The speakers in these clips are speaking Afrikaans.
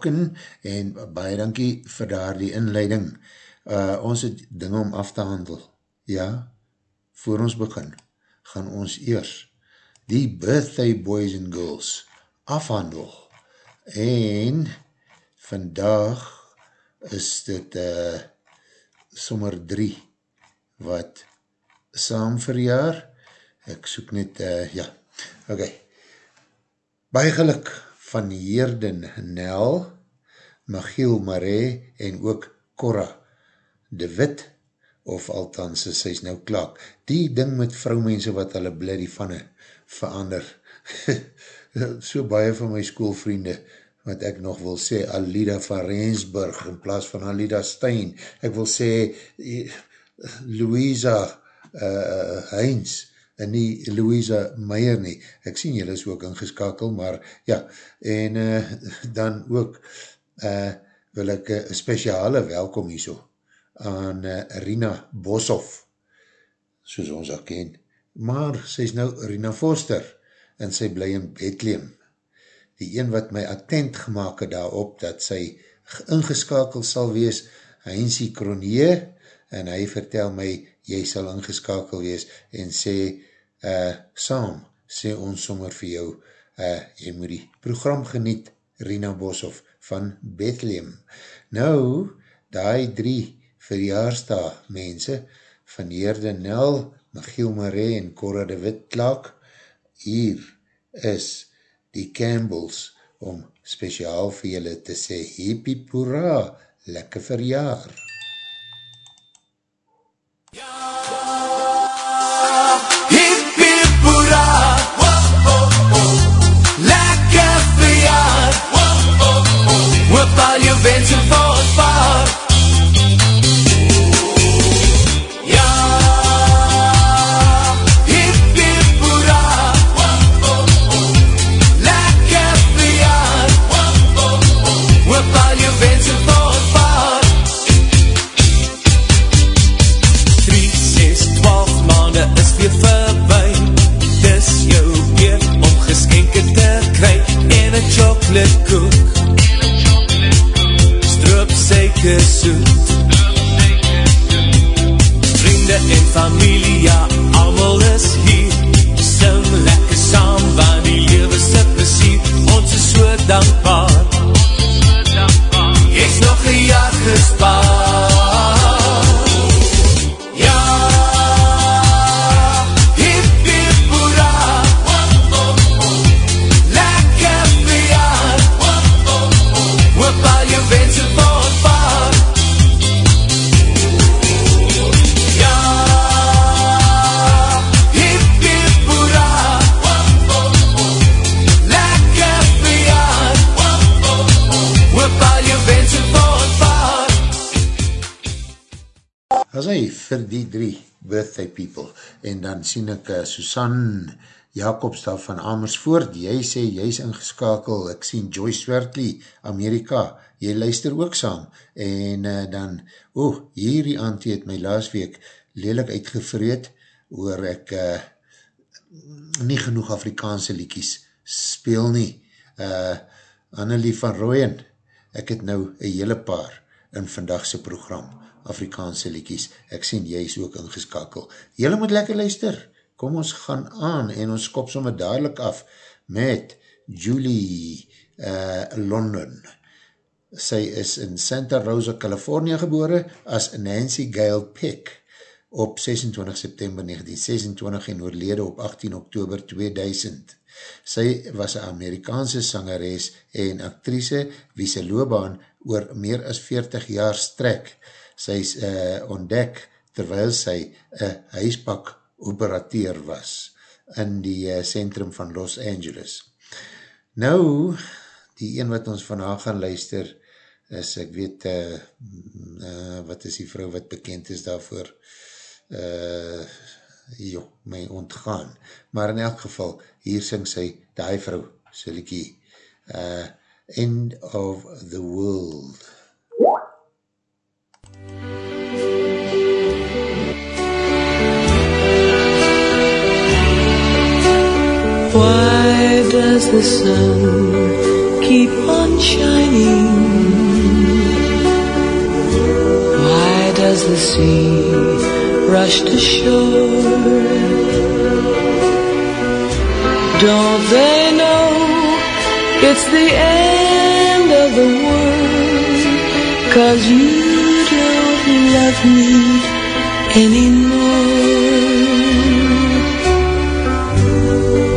Hopkin en baie dankie vir daar die inleiding. Uh, ons het ding om af te handel. Ja, voor ons begin, gaan ons eers die birthday boys and girls afhandel. En vandag is dit uh, sommer drie wat saam verjaar. Ek soek net, uh, ja, oké. Okay. Baie geluk van Heerden Nel, Magiel Marais en ook Cora de Wit, of althans, sy is nou klaak. Die ding met vrouwmense wat hulle bloody vanne verander. so baie van my schoolvriende, wat ek nog wil sê, Alida van Rensburg, in plaas van Alida Stein. Ek wil sê, Louisa uh, Heinz, en nie Louisa Meijer nie. Ek sien julle is ook ingeskakel, maar ja, en uh, dan ook uh, wil ek een speciale welkom hierso aan uh, Rina Boshoff, soos ons al ken. Maar sy is nou Rina Foster en sy bly in Bethlehem. Die een wat my attent gemaakt het daarop dat sy ingeskakeld sal wees, Heinzie Kronier, en hy vertel my, jy sal ingeskakeld wees, en sê, uh, saam, sê ons sommer vir jou, uh, jy moet die program geniet, Rina Boshoff van Bethlehem. Nou, die drie verjaarsta mense, van Heerde Nel, Michiel Marais en Cora de Witklaak, hier is die Campbells om speciaal vir julle te sê, Hippie Pura, lekker verjaar. En dan sien ek uh, Susan Jacobs daar van Amersfoort, jy sê jy is ingeskakel, ek sien Joyce Swertley, Amerika, jy luister ook saam. En uh, dan, oh, hierdie aantje het my laas week lelik uitgevreed, oor ek uh, nie genoeg Afrikaanse liekies speel nie. Uh, Annelie van Rooyen, ek het nou een hele paar in vandagse program, Afrikaanse liekies. Ek sien, jy is ook ingeskakel. Julle moet lekker luister. Kom ons gaan aan en ons kop somme dadelijk af met Julie uh, London. Sy is in Santa Rosa, California gebore as Nancy Gail Peck op 26 september 1926 en oorlede op 18 oktober 2000. Sy was een Amerikaanse sangeres en actrice wie sy loopbaan oor meer as 40 jaar strek. Sy is uh, ontdek terwyl sy een huispak operateer was in die uh, centrum van Los Angeles. Nou, die een wat ons vanavond gaan luister is, ek weet, uh, uh, wat is die vrou wat bekend is daarvoor? Uh, joh, my ontgaan. Maar in elk geval, hier sing sy, die vrou, Silikie, uh, End of the World. Why does the sun keep on shining? Why does the sea rush to shore. Don't they know it's the end of the world? Cause you love me anymore.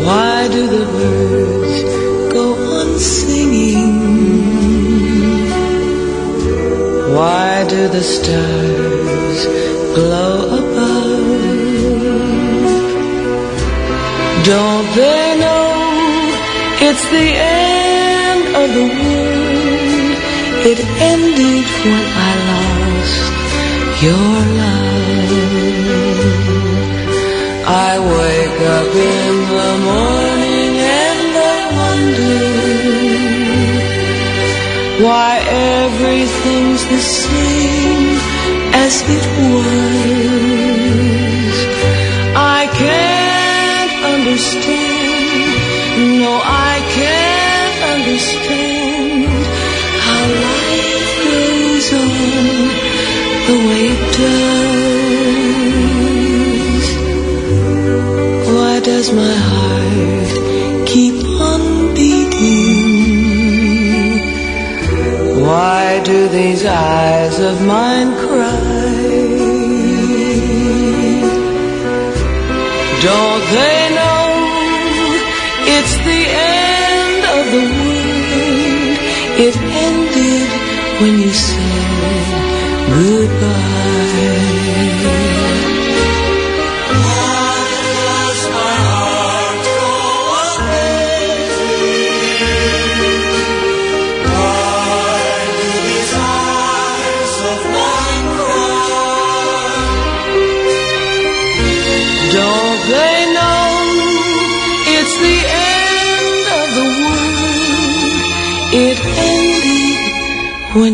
Why do the birds go on singing? Why do the stars glow above? Don't they know it's the end of the world? It ended when I your love. I wake up in the morning and I wonder why everything's the same as it was. These eyes of mine cry? Don't they know? It's the end of the world. It ended when you said goodbye.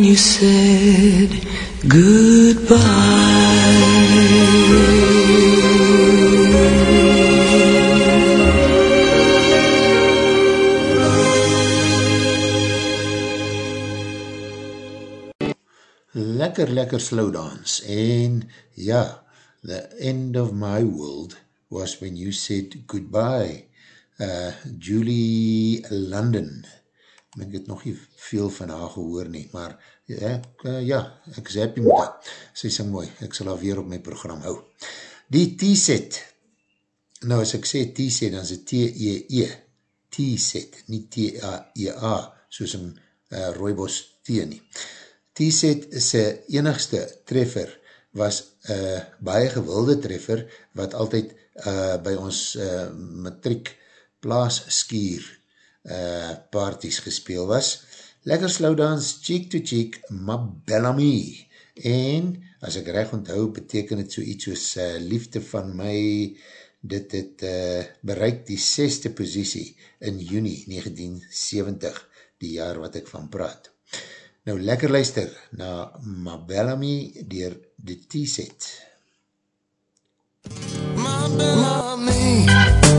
You said goodbye. Lekker, lekker slow dance. En ja, the end of my world was when you said goodbye. Uh, Julie London ek het nog nie veel van haar gehoor nie, maar ek, uh, ja, ek is happy met haar. Sy sing mooi, ek sal haar weer op my program hou. Die T-set, nou as ek sê T-set, dan is het T-E-E, T-set, nie T-A-E-A, soos in uh, rooibos T nie. T-set sy enigste treffer was uh, baie gewilde treffer, wat altyd uh, by ons uh, matriek plaas skier uh, parties gespeel was. Lekker slowdans, Cheek to Cheek, Ma Bellamy. en as ek recht onthou, beteken het so iets soos uh, liefde van my, dit het uh, bereik die seste positie in juni 1970, die jaar wat ek van praat. Nou, lekker luister na Mabellamy dier die T-set. Mabellamy You were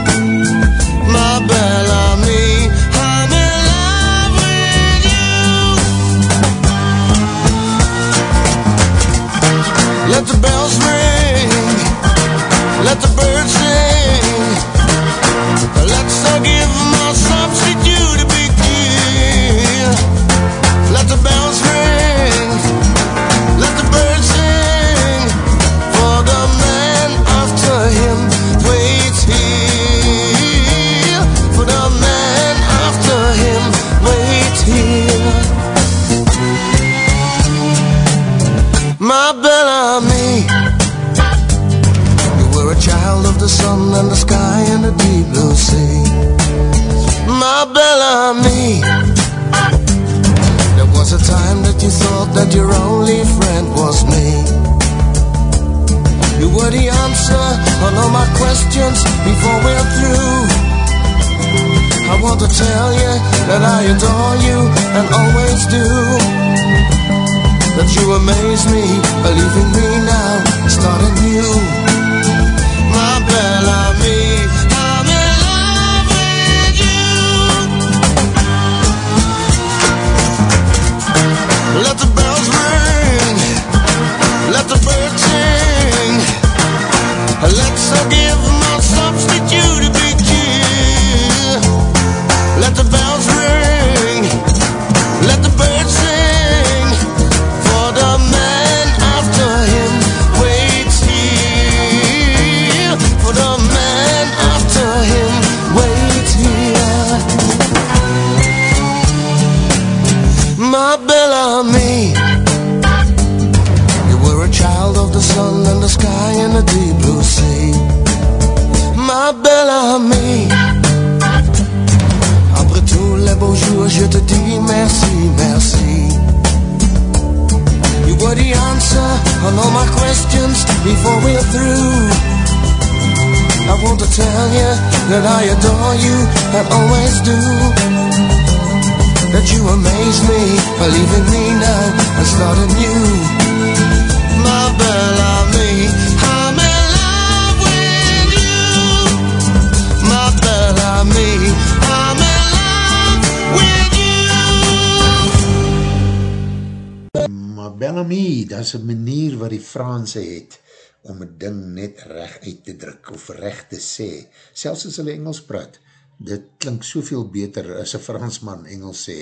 Recht te sê. Selfs as hulle Engels praat, dit klink soveel beter as een Fransman Engels sê,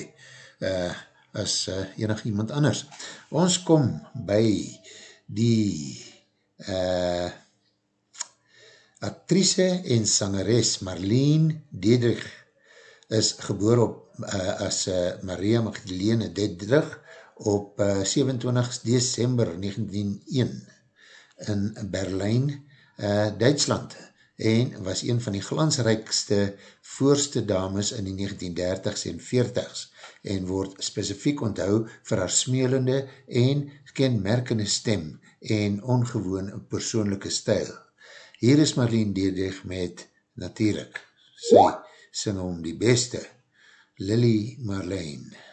uh, as uh, enig iemand anders. Ons kom by die uh, actrice en sangeres Marlene Dedrich is geboor op uh, as uh, Maria Magdalene Dedrich op uh, 27 december 1901 in Berlijn, uh, Duitsland en was een van die glansrijkste voorste dames in die 1930s en 40s en word specifiek onthou vir haar smelende en kenmerkende stem en ongewoon persoonlijke stijl. Hier is Marlene Deerdeg met natuurlijk, sy sing om die beste, Lily Marlene.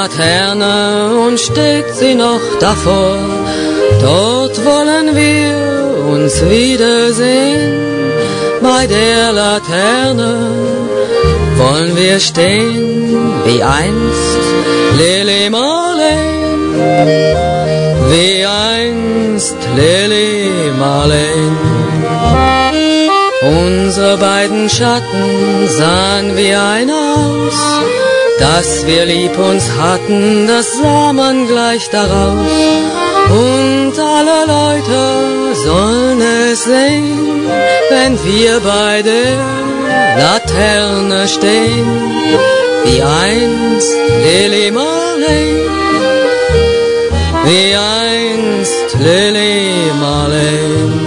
Laterne und steht sie noch davor. Dort wollen wir uns wiedersehen, bei der Laterne wollen wir stehen, wie einst Lily Marlene, wie einst Lily Marlene. Unsere beiden Schatten sahen wie ein aus, dass wir lieb uns hatten, das sah man gleich daraus. Und alle Leute sollen es sehen, wenn wir bei der Laterne stehen, wie einst Lily Marley, wie einst Lily Marley.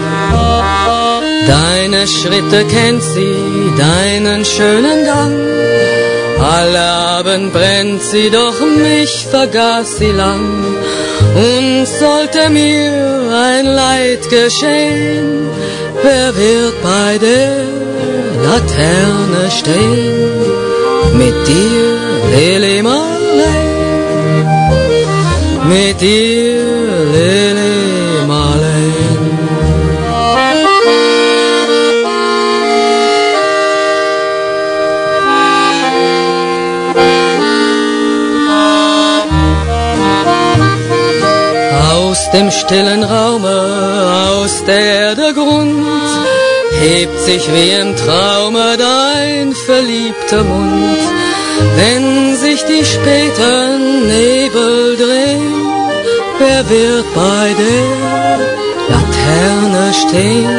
Deine Schritte kennt sie, deinen schönen Gang. Alle Abend brennt sie, doch mich vergaß sie lang. Und sollte mir ein Leid geschehen, wer wird bei der Laterne stehen? Mit dir, Lili Marley, mit dir, Lili Marley. Dem stillen Raume aus der der Grund hebt sich wie im Traume dein verliebter Mund. Wenn sich die späten Nebel drehen, wer wird bei der Laterne stehen?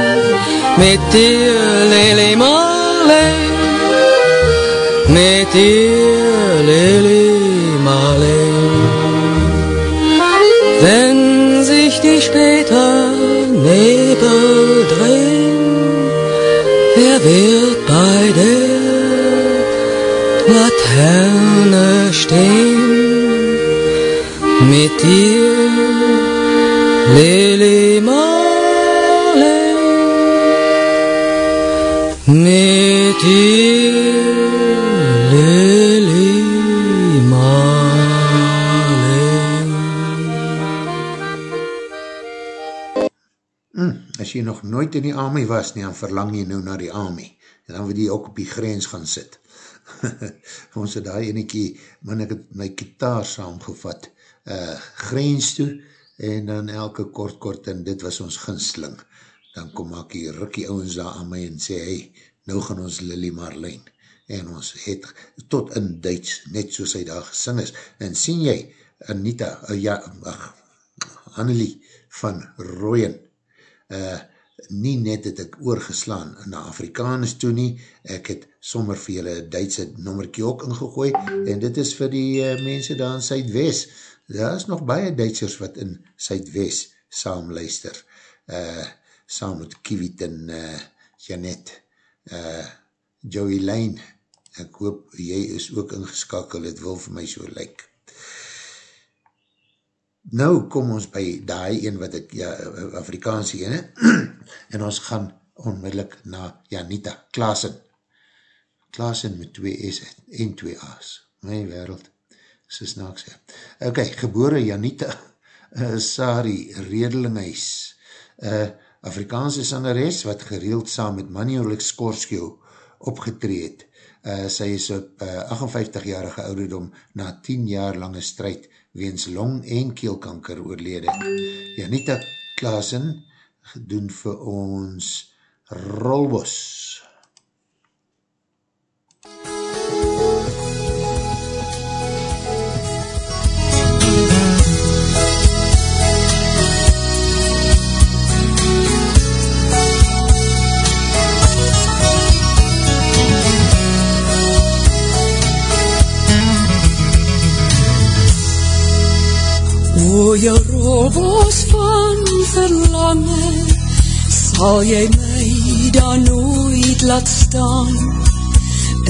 Mit dir, Lili Marley, mit dir, Lili Marley. Später Nebel drehen, wer wird bei der Laterne stehen? Mit dir, Lili Marley, mit dir, jy nog nooit in die army was nie, dan verlang jy nou na die army, en dan wil jy ook op die grens gaan sit. ons het daar eniekie, man ek het my kitaar saamgevat, uh, grens toe, en dan elke kort kort, en dit was ons ginsling, dan kom maak die rikkie ouwens daar aan my en sê, hey, nou gaan ons Lily Marlijn, en ons het tot in Duits, net soos hy daar gesing is, en sien jy, Anita, uh, ja, ach, Annelie van Rooyen, uh, nie net het ek oorgeslaan na Afrikaners toe nie, ek het sommer vir julle Duitse nommerkie ook ingegooi, en dit is vir die uh, mense daar in Zuidwest, daar is nog baie Duitsers wat in Zuidwest saam luister, uh, saam met Kiewit en uh, Janet, uh, Joey Lane, ek hoop jy is ook ingeskakel, het wil vir my so lyk. Like. Nou kom ons by die een wat ek, ja, Afrikaanse ene, en ons gaan onmiddellik na Janita Klaasen. Klaasen met 2 S en 2 A's. My wereld, so snaaks, ja. Ok, gebore Janita uh, Sari Redelinghuis, uh, Afrikaanse sangeres wat gereeld saam met Manuelik Skorskio opgetreed. Uh, sy is op uh, 58-jarige ouderdom na 10 jaar lange strijd weens long- en keelkanker oorlede. Janita Klaasen doen vir ons Rolbos. O jou robos van verlange, sal jy my dan nooit laat staan.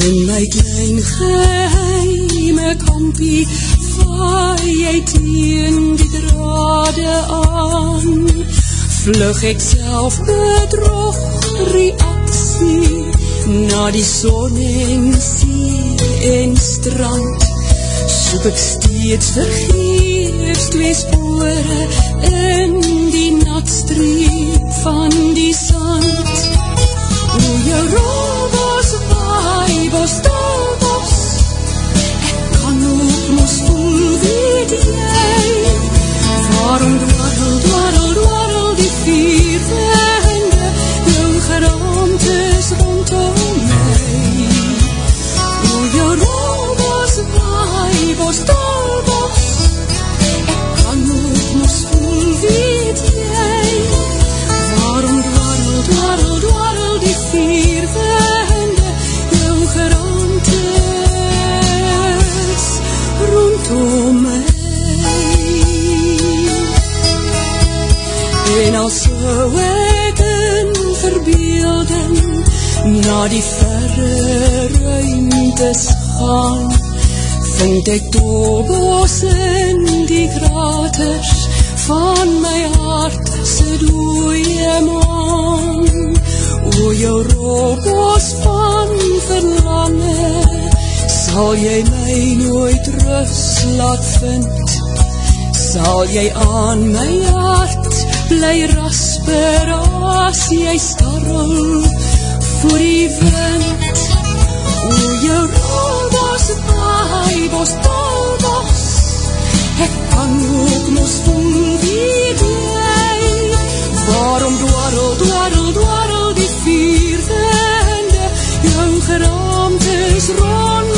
In my klein geheime kampie, vaai jy teen die drade aan. Vlug ek self bedrog reaksie, na die son en see en strand, Soek ek steeds vergeefs twee spore in die natstreep van die sand. O, jou rol was waai, dal was, ek kan ook mos voel, weet jy, waarom dwarrel, dwarrel, dwarrel die vier wende, jou geraamtes rondom my. O, jou rol was waai, na die verre ruimtes gaan, vind ek dobbos in die kraters van my hart se dooie maan. O jou robos van verlange, sal jy my nooit rus laat vind, sal jy aan my hart bly rasper as jy starrel voor die wind. O, jou rolbos waai, bos tolbos, ek kan ook mos voel wie jy. Waarom dwarrel, dwarrel, dwarrel die vier winde, jou geraamtes rondom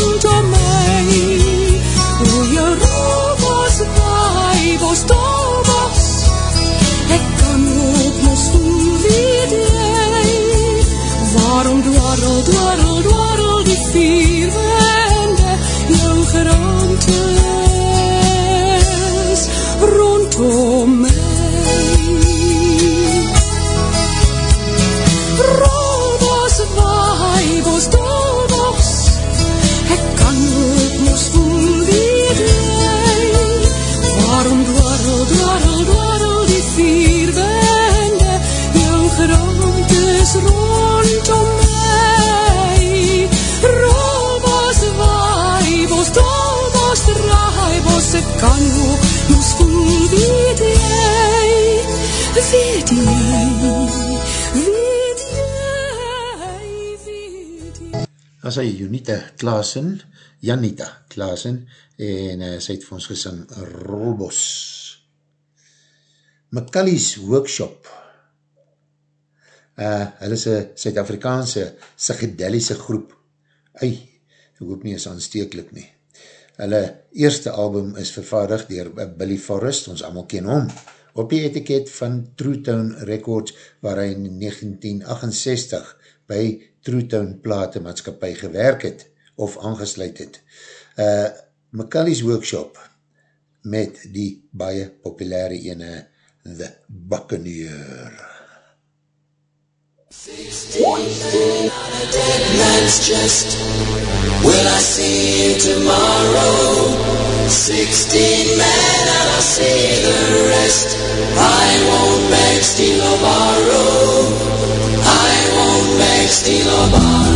dwarrel, dwarrel die vier Junita Klaasen, Janita Klaasen, en uh, sy het vir ons gesing Rolbos. McCully's Workshop, uh, hulle is een Suid-Afrikaanse psychedelische groep. Ei, ek hoop nie is aansteeklik nie. Hulle eerste album is vervaardig dier Billy Forrest, ons allemaal ken hom, op die etiket van True Tone Records, waar hy in 1968 by True Tone Platemaatskapie gewerk het, of aangesluit het. Uh, McCully's Workshop, met die baie populaire ene, The Buccaneer. man's chest. Will I see you tomorrow? Sixteen men and I'll see the rest. I won't beg, steal or borrow. Won't beg, steal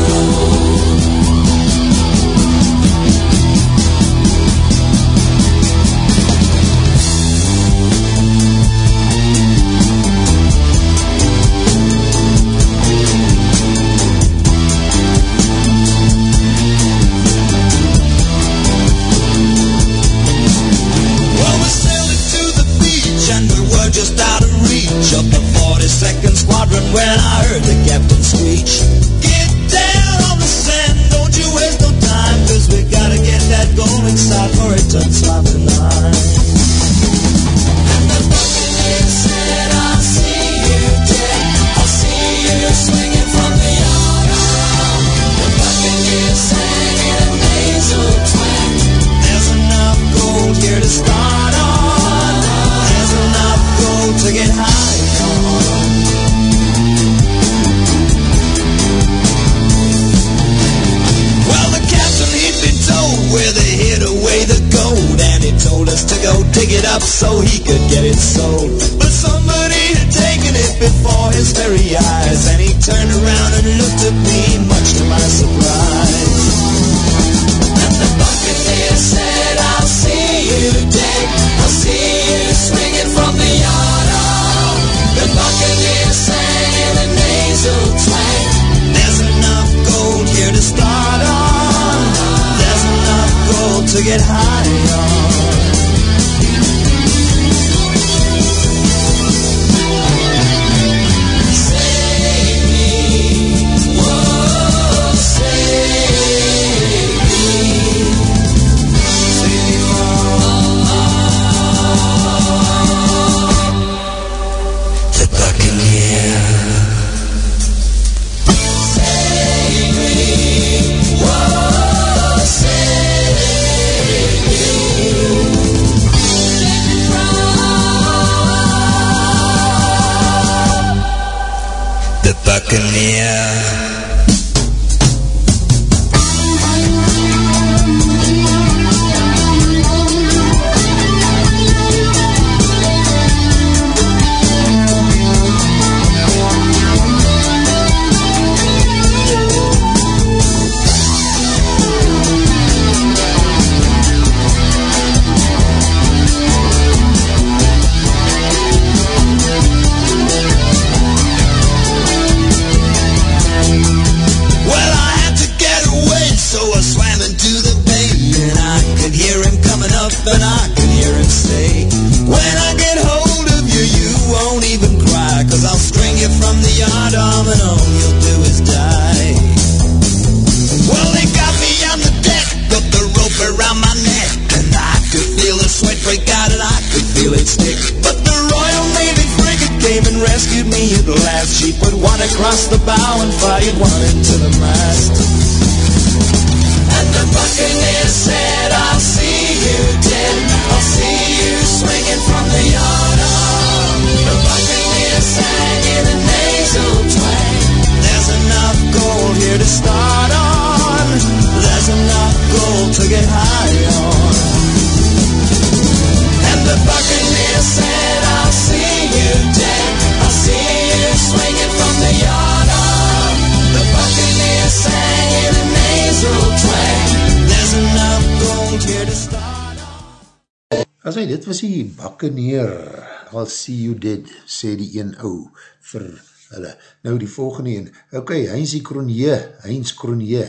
sê die een ou vir hulle. Nou die volgende een, ok, Heinzie Kronje, Heinz Kronje,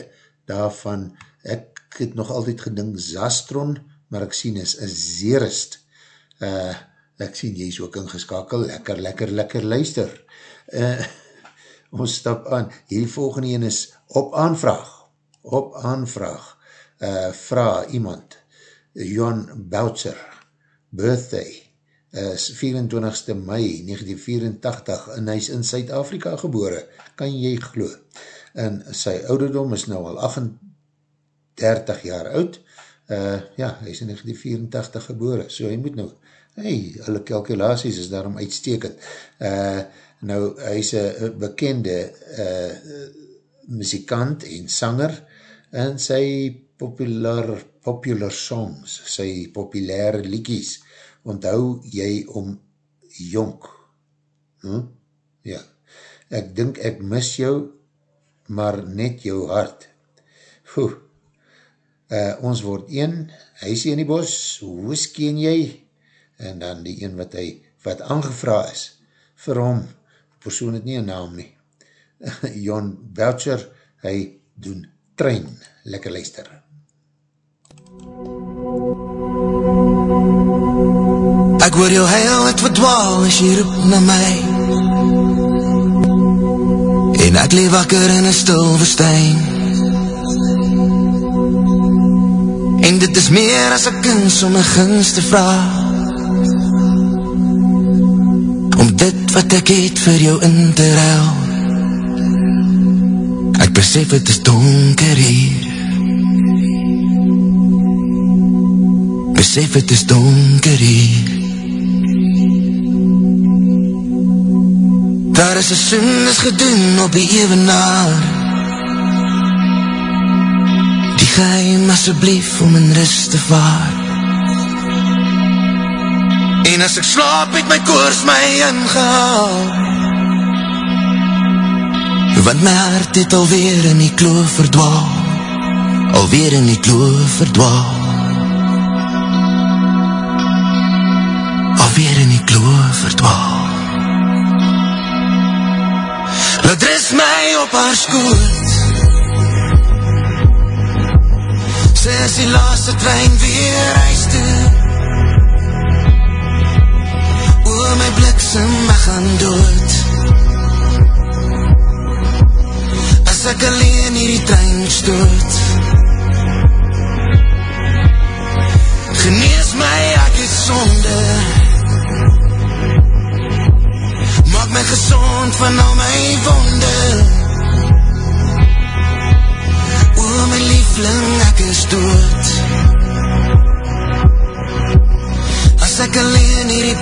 daarvan, ek het nog altyd gedink Zastron, maar ek sien is, is Zerist. Uh, ek sien jy is ook ingeskakel, lekker, lekker, lekker luister. Uh, ons stap aan, hierdie volgende een is op aanvraag, op aanvraag, uh, vraag iemand, Johan Boutzer, birthday, is 24ste mei 1984 en hy is in Suid-Afrika gebore, kan jy glo. En sy ouderdom is nou al 38 jaar oud, uh, ja, hy is in 1984 gebore, so hy moet nou, hey, hulle calculaties is daarom uitstekend. Uh, nou, hy is een bekende uh, muzikant en sanger, en sy popular, popular songs, sy populaire liekies, onthou jy om jonk. Hm? Ja, ek dink ek mis jou, maar net jou hart. Oeh, uh, ons word een, hy sê in die bos, whisky en jy, en dan die een wat hy, wat aangevra is, vir hom, persoon het nie een naam nie, John Boucher, hy doen trein, lekker luister. Ek hoor jou heil het verdwaal as jy roep na my. En ek leef wakker in een stil verstein En dit is meer as ek kins om my gins te vraag. Om dit wat ek het vir jou in te ruil. Ek besef het is donker hier. Besef het is donker hier Daar is een syndes gedoen op die evenaar Die geheim asjeblief om in rust te vaar. En as ek slaap het my koers my ingehaal. Want my hart het alweer in die kloof verdwaal. Alweer in die kloof verdwaal. Alweer in die kloof verdwaal Rust my op haar skoot Sy is die laaste trein weer huis toe O my bliksem, ek gaan dood. As ek alleen hierdie trein stoot. Genees my, ek is sonde my gezond van al my wonde O my liefling, ek is dood. As ek alleen hierdie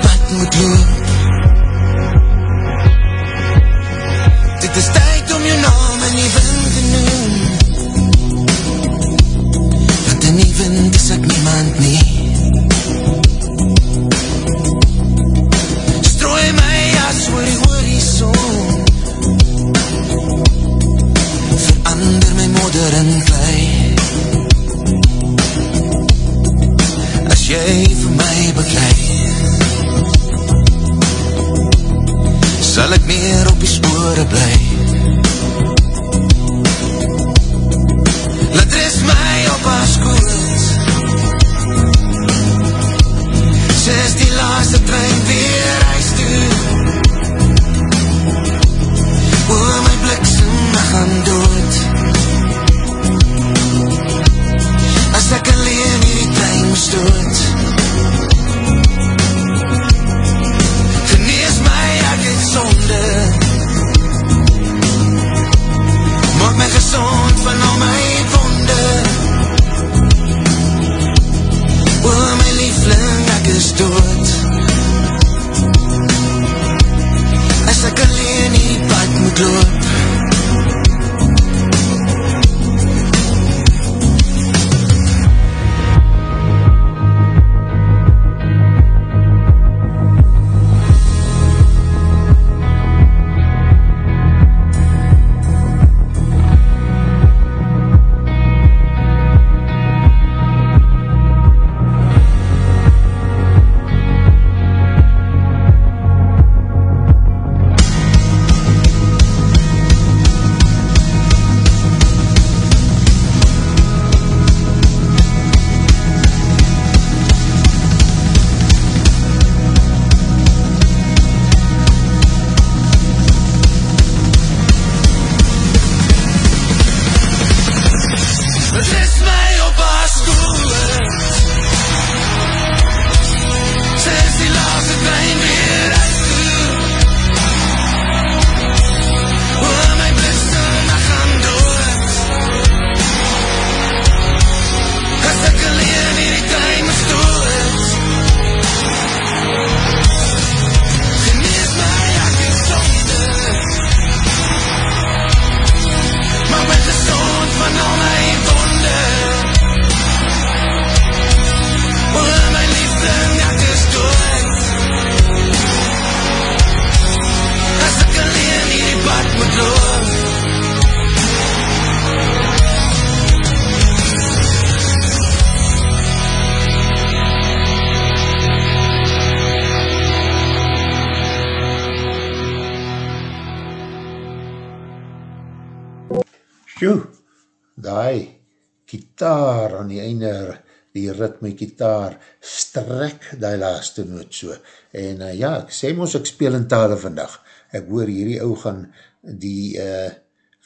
die ritme kitaar, strek die laaste noot so. En uh, ja, ek sê ons ek speel in tale vandag. Ek hoor hierdie ou gaan die uh,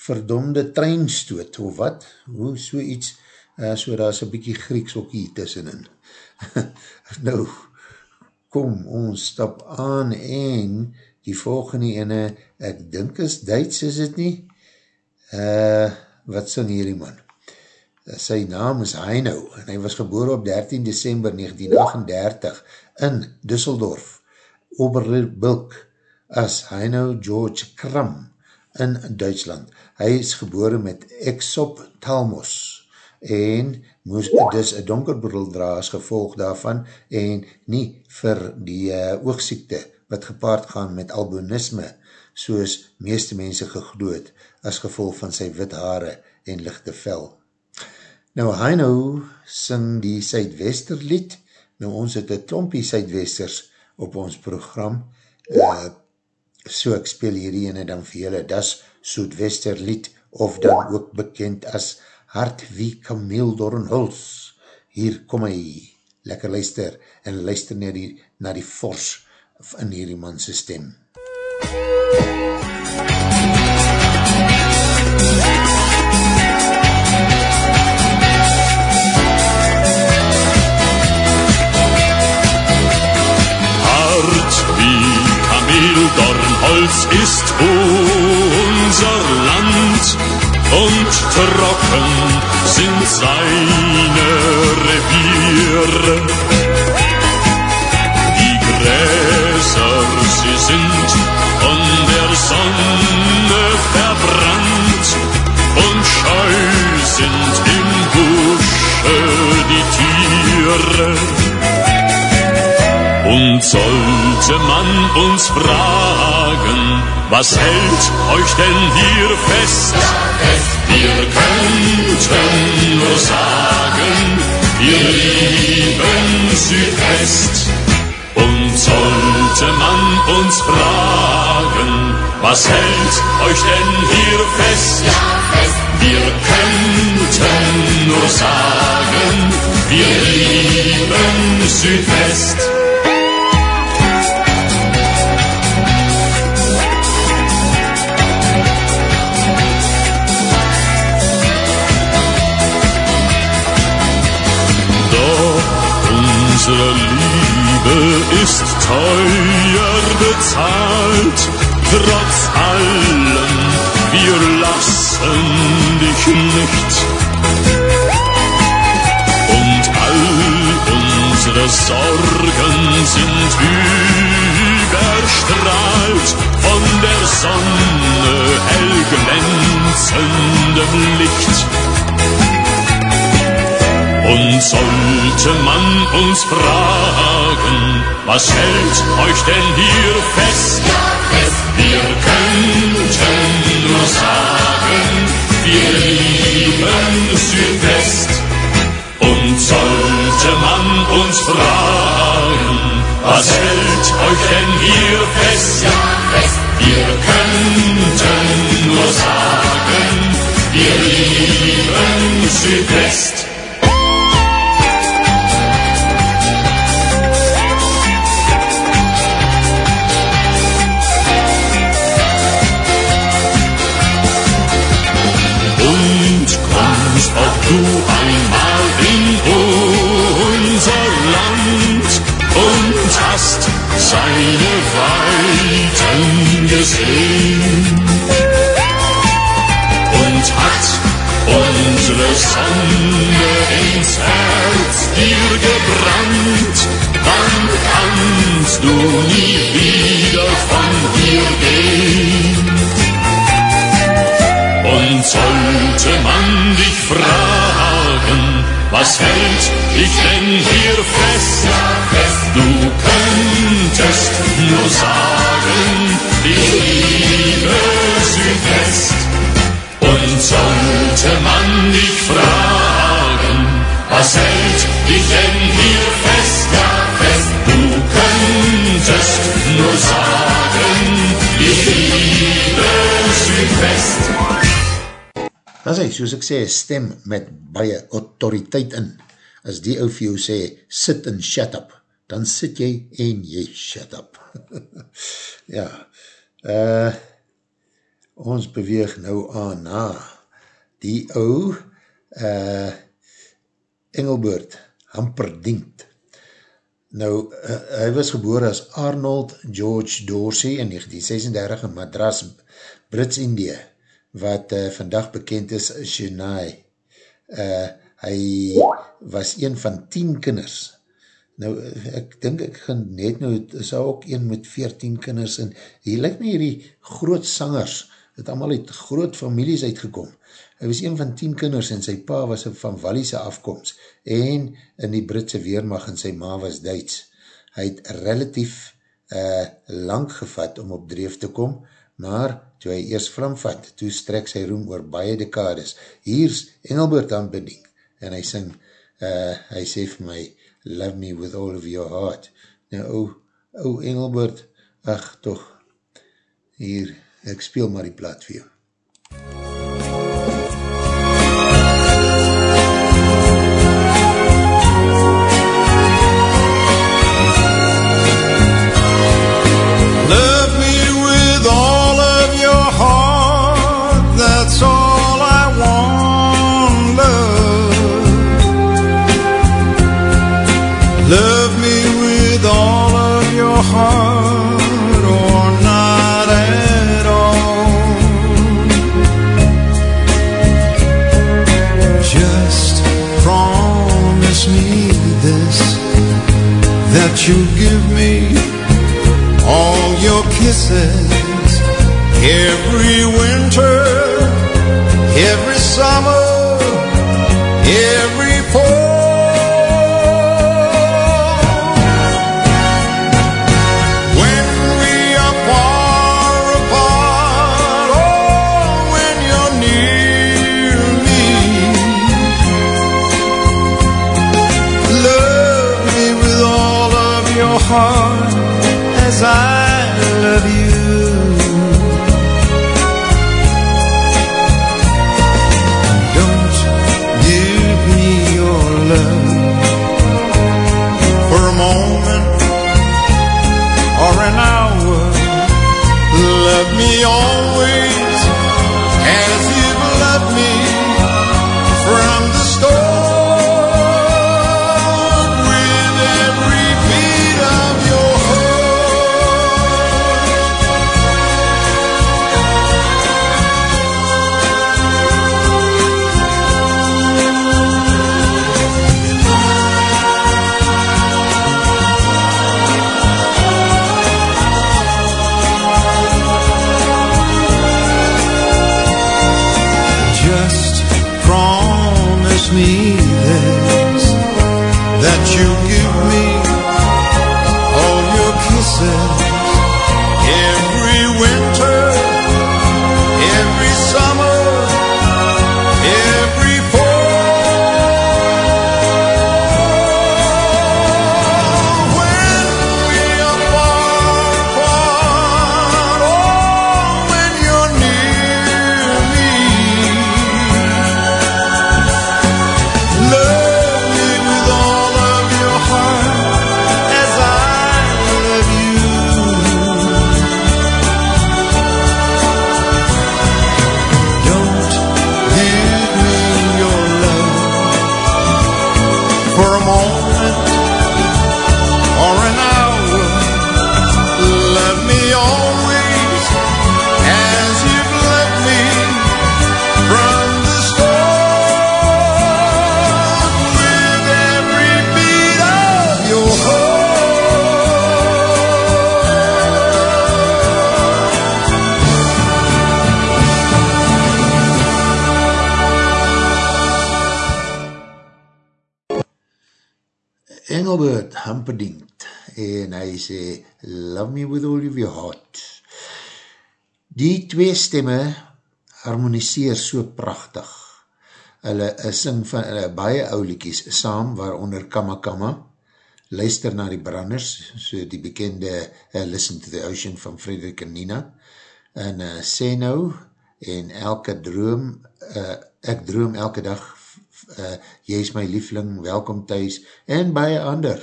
verdomde trein stoot, of wat? Hoe so iets, uh, so daar is een bykie Grieks ook hier tussenin. nou, kom, ons stap aan en die volgende ene, ek dink is Duits, is het nie? Uh, wat sing hierdie man? Uh, sy naam is Heino en hy was geboren op 13 december 1938 in Düsseldorf, Oberbulk, as Heino George Kram in Duitsland. Hy is geboren met exophthalmos en moes dus een donkerbril dra as gevolg daarvan en nie vir die uh, oogsiekte wat gepaard gaan met albinisme soos meeste mense gegloed as gevolg van sy wit haare en lichte vel. Nou, Heino sing die Suidwesterlied, nou ons het een klompie Suidwesters op ons program, uh, so ek speel hierdie ene dan vir julle, das Suidwesterlied, of dan ook bekend as Hart wie Kameel door een huls. hier kom hy. Lekker luister en luister na die, na die fors in hierdie manse stem. Hart Kameldornholz ist unser Land und trocken sind seine Reviere. Die Gräser, sie sind von der Sonne verbrannt und scheu sind im Busche die Tiere. Und sollte man uns fragen, was hält euch denn hier fest? Wir könnten nur sagen, wir lieben Südwest. Und sollte man uns fragen, was hält euch denn hier fest? Wir könnten nur sagen, wir lieben Südwest. Unsere Liebe ist teuer bezahlt, trotz allem, wir lassen dich nicht. Und all unsere Sorgen sind überstrahlt von der Sonne hell glänzendem Licht. Und sollte man uns fragen, was hält euch denn hier fest? Wir könnten nur sagen, wir lieben Südwest. Und sollte man uns fragen, was hält euch denn hier fest? Wir könnten nur sagen, wir lieben Südwest. Du einmal in unser Land und hast seine Weiten gesehen und hat unsere Sonne ins Herz dir gebrannt, dann kannst du nie wieder von hier gehen. Sollte man dich fragen, was hält dich denn hier fest? Du könntest nur sagen, ich liebe Südwest. Und sollte man dich fragen, was hält dich denn hier fest? Du könntest nur sagen, ich liebe Südwest. As hy, soos ek sê, stem met baie autoriteit in, as die ou vir jou sê, sit en shut up, dan sit jy en jy shut up. ja, uh, ons beweeg nou aan na die ou uh, Engelboord, Hamperdient. Nou, uh, hy was geboor as Arnold George Dorsey in 1936 in Madras, Brits-Indië wat uh, vandag bekend is Chennai. Uh, hy was een van 10 kinders. Nou, ek dink ek gaan net nou, is ook een met 14 kinders en hier lyk my hierdie groot sangers, het allemaal uit groot families uitgekom. Hy was een van 10 kinders en sy pa was van Wallise afkomst en in die Britse Weermacht en sy ma was Duits. Hy het relatief uh, lang gevat om op dreef te kom, maar toe hy eers vlam vat, toe strek sy roem oor baie dekades. Hier's Engelbert aanbidding, en hy sing, uh, hy sê vir my, love me with all of your heart. Nou, ou, ou Engelbert, ach, toch, hier, ek speel maar die plaat vir jou. You give me all your kisses. Every me with all of your heart Die twee stemme harmoniseer so prachtig Hulle sing van uh, baie ouliekies saam waaronder Kama Kama Luister na die branders so die bekende uh, Listen to the Ocean van Frederik en Nina en uh, sê nou en elke droom uh, ek droom elke dag uh, jy is my liefling, welkom thuis, en baie ander.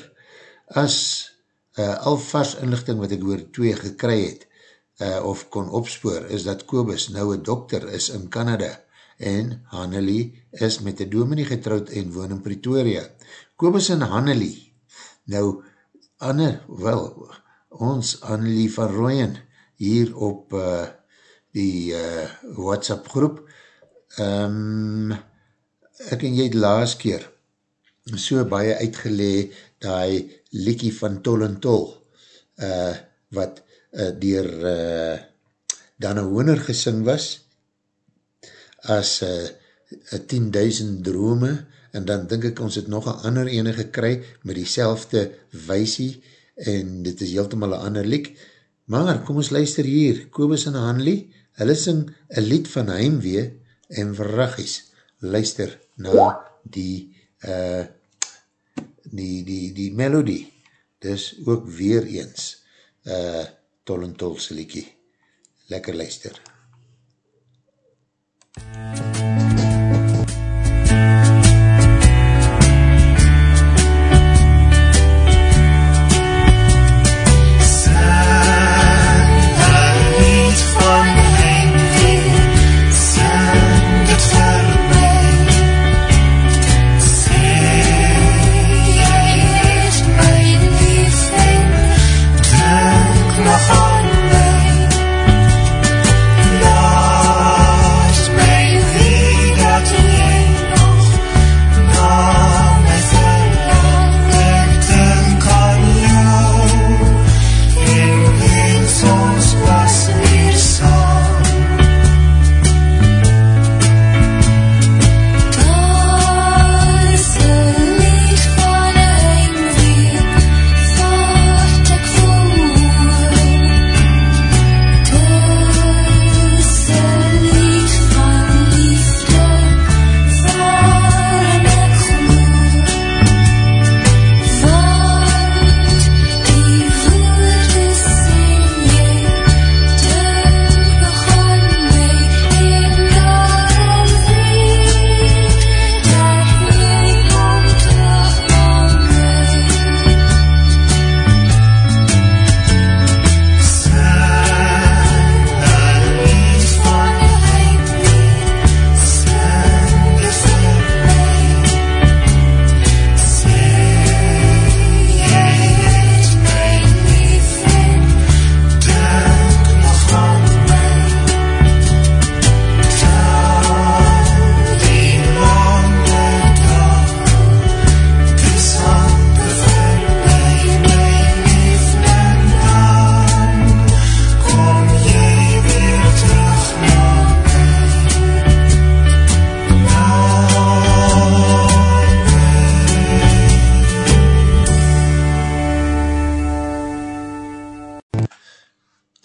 As uh, alvast inlichting wat ek oor twee gekry het, uh, of kon opspoor, is dat Kobus nou een dokter is in Canada, en Hannelie is met een dominee getrouwd en woon in Pretoria. Kobus en Hannelie, nou, Anne, wel, ons Hannelie van Rooyen, hier op uh, die uh, WhatsApp groep, um, ek en jy het laas keer so baie uitgelee die liekie van Tol en Tol uh, wat uh, dier uh, Dana Hooner gesing was as uh, 10.000 drome en dan denk ek ons het nog een ander ene gekry met die selfde weisie en dit is heeltemal een ander liek. Maar kom ons luister hier Kobus en Hanlie hulle sing een lied van heimwee en verragies luister na die uh, die, die, die melodie. Dis ook weer eens uh, tol en tol siliekie. Lekker luister. Lied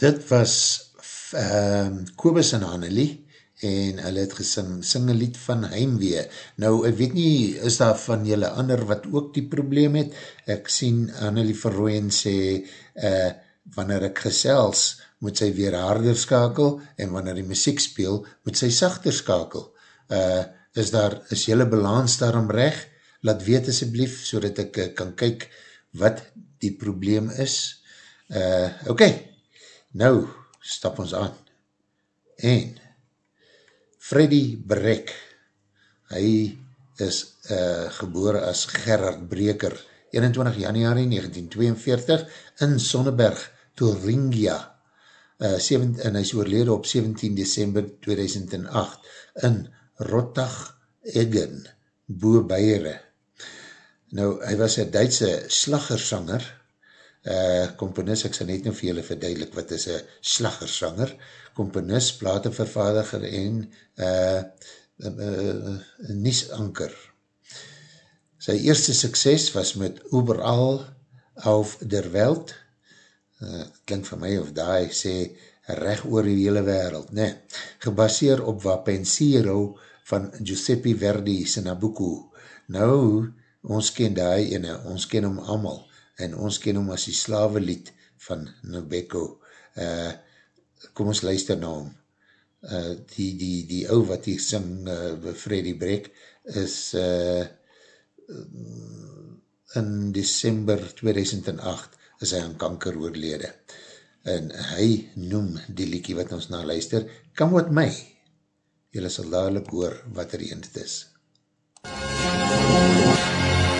dit was um, Kobus en Annelie en hulle het gesing, sing een lied van Heimwee. Nou, ek weet nie, is daar van julle ander wat ook die probleem het? Ek sien Annelie Verrooyen sê, uh, wanneer ek gesels, moet sy weer harder skakel, en wanneer die muziek speel, moet sy sachter skakel. Uh, is daar, is julle balans daarom reg? Laat weet asjeblief, so dat ek uh, kan kyk wat die probleem is. Uh, ok, nou, stap ons aan. En, Freddy Brek, hy is uh, gebore as Gerard Breker, 21 januari 1942, in Sonneberg, Thuringia, uh, 7, en hy is oorlede op 17 december 2008, in Rottach Eggen, Boe Beiere. Nou, hy was een Duitse slaggersanger, uh, komponist, ek sal net nou vir julle verduidelik wat is een slaggersanger, komponist, platenvervaardiger en uh, uh, uh, Niesanker. Sy eerste sukses was met Overal auf der Welt, uh, klink van my of die, sê recht oor die hele wereld, ne, gebaseer op Wapensiro van Giuseppe Verdi se Nabucco. Nou, ons ken die ene, ons ken hom amal, en ons ken hom as die slavelied van Nabucco. Uh, kom ons luister na hom. Uh, die, die, die ou wat die sing, uh, Freddy Brek, is uh, in December 2008 is hy aan kanker oorlede. En hy noem die liekie wat ons na luister, Come With Me. Julle sal dadelijk hoor wat er een het is. MUZIEK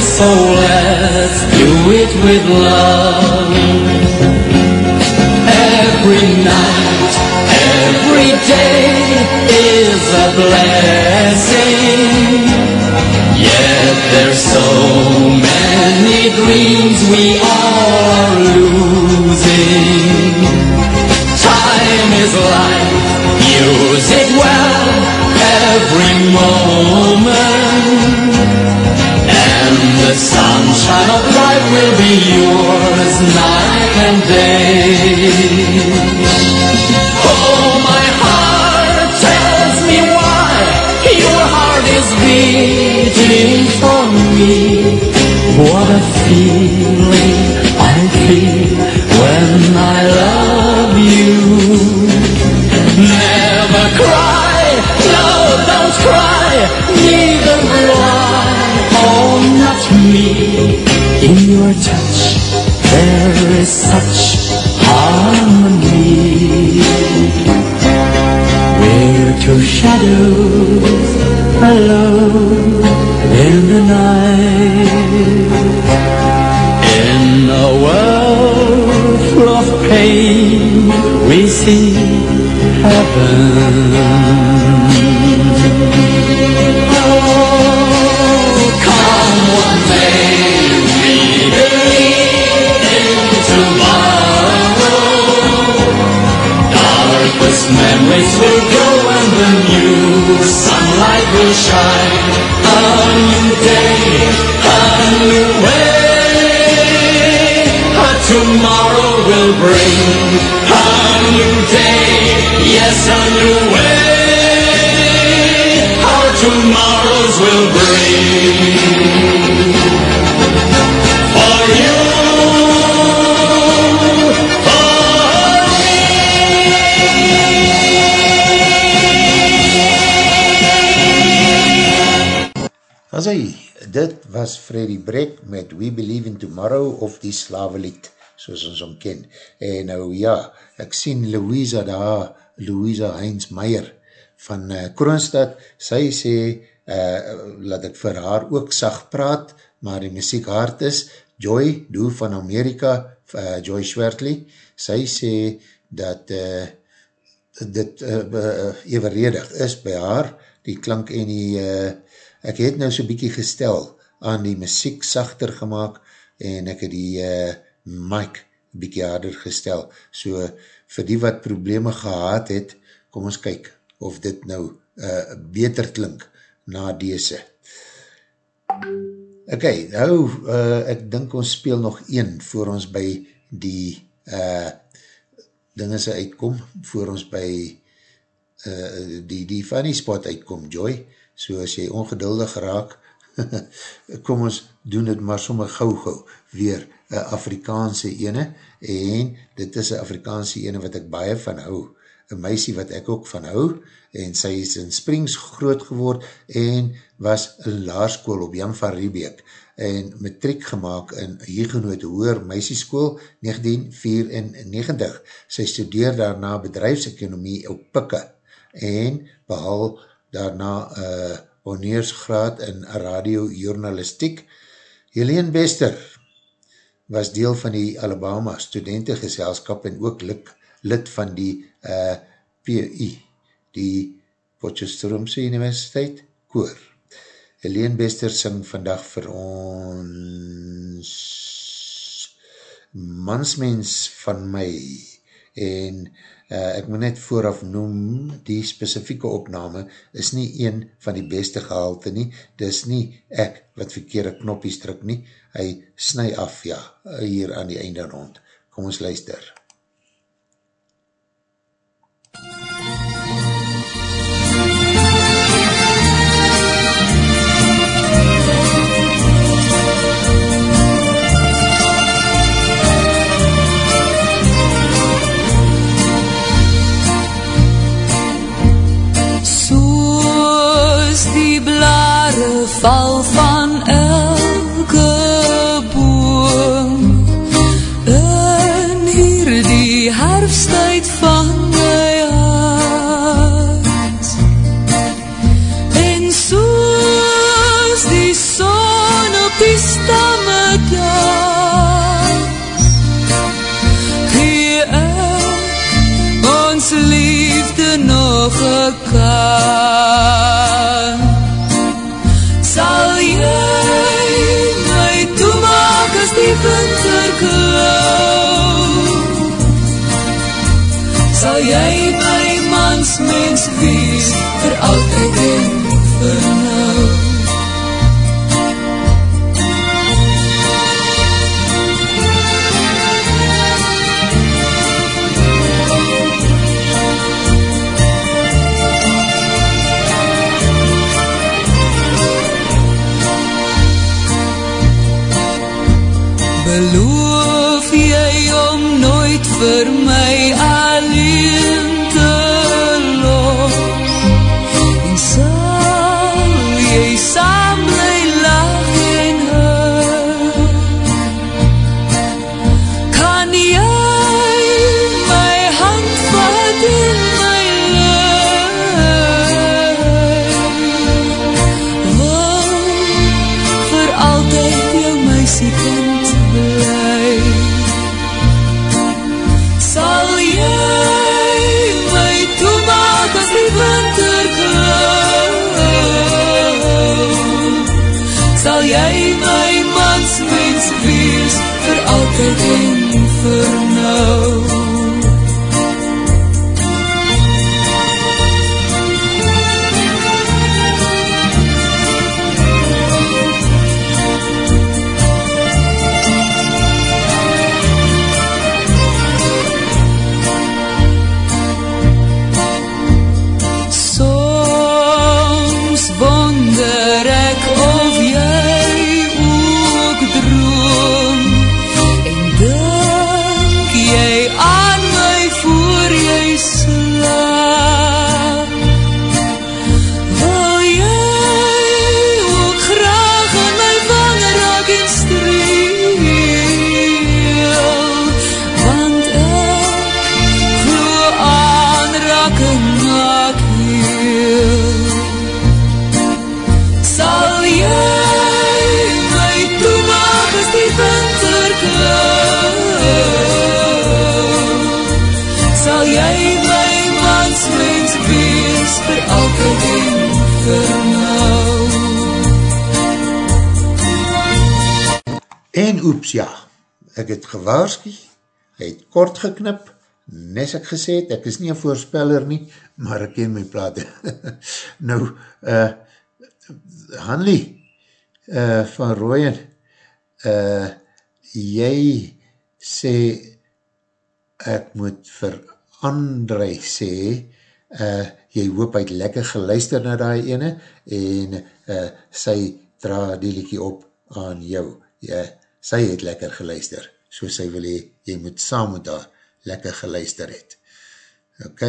so let's do it with love. Every night, every day is a blessing. Yet there's so many dreams we all are losing. Time is life, use it well every moment the sunshine of life will be yours night and day. Oh, my heart tells me why your heart is beating for me. What a feeling I feel when I love you. Never cry, no, don't cry, neither will I. Me. In your touch, there is such harmony. We're two shadows alone in the night. In a world full of pain, we see heaven. Memories will go and the new sunlight will shine. A new day, a new way. A tomorrow will bring a new day, yes, a new way. Our tomorrows will bring. For you. As hy dit was Freddy Breck met We Believe in Tomorrow of die Slavelied, soos ons omken. En nou ja, ek sien Louisa daar, Louisa Heinz Meyer van uh, Kroonstad, sy sê, uh, laat ek vir haar ook sag praat, maar die muziek hard is, Joy, doe van Amerika, uh, Joy Schwertley, sy sê dat uh, dit uh, uh, evenredig is by haar, die klank en die uh, ek het nou so bykie gestel aan die muziek sachter gemaakt en ek het die uh, mic bykie harder gestel. So vir die wat probleme gehad het, kom ons kyk of dit nou uh, beter klink na dese. Ok, nou uh, ek dink ons speel nog een voor ons by die uh, dinge sy uitkom, voor ons by uh, die, die funny spot uitkom, Joy. Joy so as jy ongeduldig raak, kom ons doen het maar somme gauw gauw, weer een Afrikaanse ene, en dit is een Afrikaanse ene wat ek baie van hou, een meisie wat ek ook van hou, en sy is in Springs groot geword, en was in laarskool op Jan van Riebeek, en matriek gemaakt in Hegenoot Hoer Meisieskool 1994. Sy studeer daarna bedrijfsekonomie op Pikke, en behal daarna uh, honneursgraad in radiojournalistiek. Helene Bester was deel van die Alabama studentengeselskap en ook lid, lid van die uh, PI, die Potchefstroomse Universiteit Koor. Helene Bester sing vandag vir ons mansmens van my en uh, ek moet net vooraf noem, die specifieke opname is nie een van die beste gehalte nie, dis nie ek wat verkeerde knoppies druk nie, hy snu af, ja, hier aan die einde rond. Kom ons luister. val wees vir altyd en vir oeps, ja, ek het gewaarski, hy het kort geknip, nes ek gesê het, ek is nie een voorspeller nie, maar ek ken my plate. nou, uh, Hanlie, uh, van Rooien, uh, jy sê, ek moet vir André sê, uh, jy hoop hy het lekker geluister na die ene, en uh, sy dra die liekie op aan jou. Ja, sy het lekker geluister, so sy wil jy, jy moet saam met haar lekker geluister het. Ok,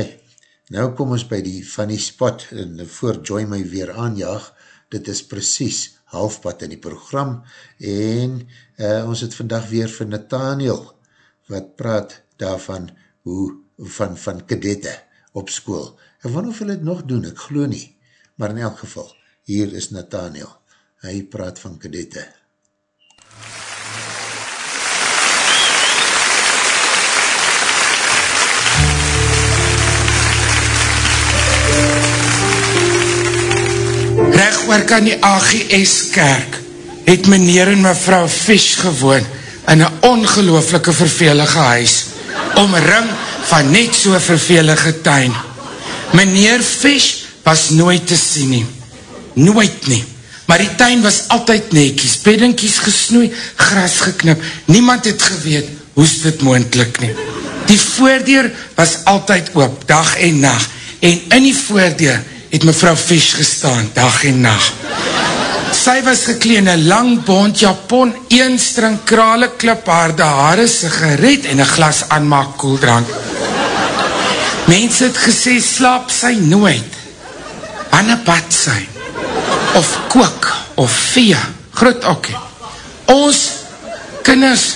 nou kom ons by die funny spot, en voor Joy my weer aanjaag, dit is precies halfpad in die program, en uh, ons het vandag weer vir Nathaniel, wat praat daarvan, hoe, van, van kadette op school. Ek wonder of hulle het nog doen, ek glo nie, maar in elk geval, hier is Nathaniel, hy praat van kadette. Oor kan die AGS kerk het meneer en mevrou Fisch gewoon in een ongelooflike vervelige huis omring van net so vervelige tuin. Meneer Fisch was nooit te sien nie. Nooit nie. Maar die tuin was altyd nekies, beddinkies gesnoei, gras geknip. Niemand het geweet hoes dit moendlik nie. Die voordeur was altyd oop, dag en nacht. En in die voordeur het mevrou Fisch gestaan, dag en nacht. Sy was gekleen in lang bond japon, een string krale klip haarde haare, sigaret en een glas aanmaak koeldrank. Mens het gesê, slaap sy nooit. Anne bad sy. Of kook, of vee, groot okkie. Ons kinders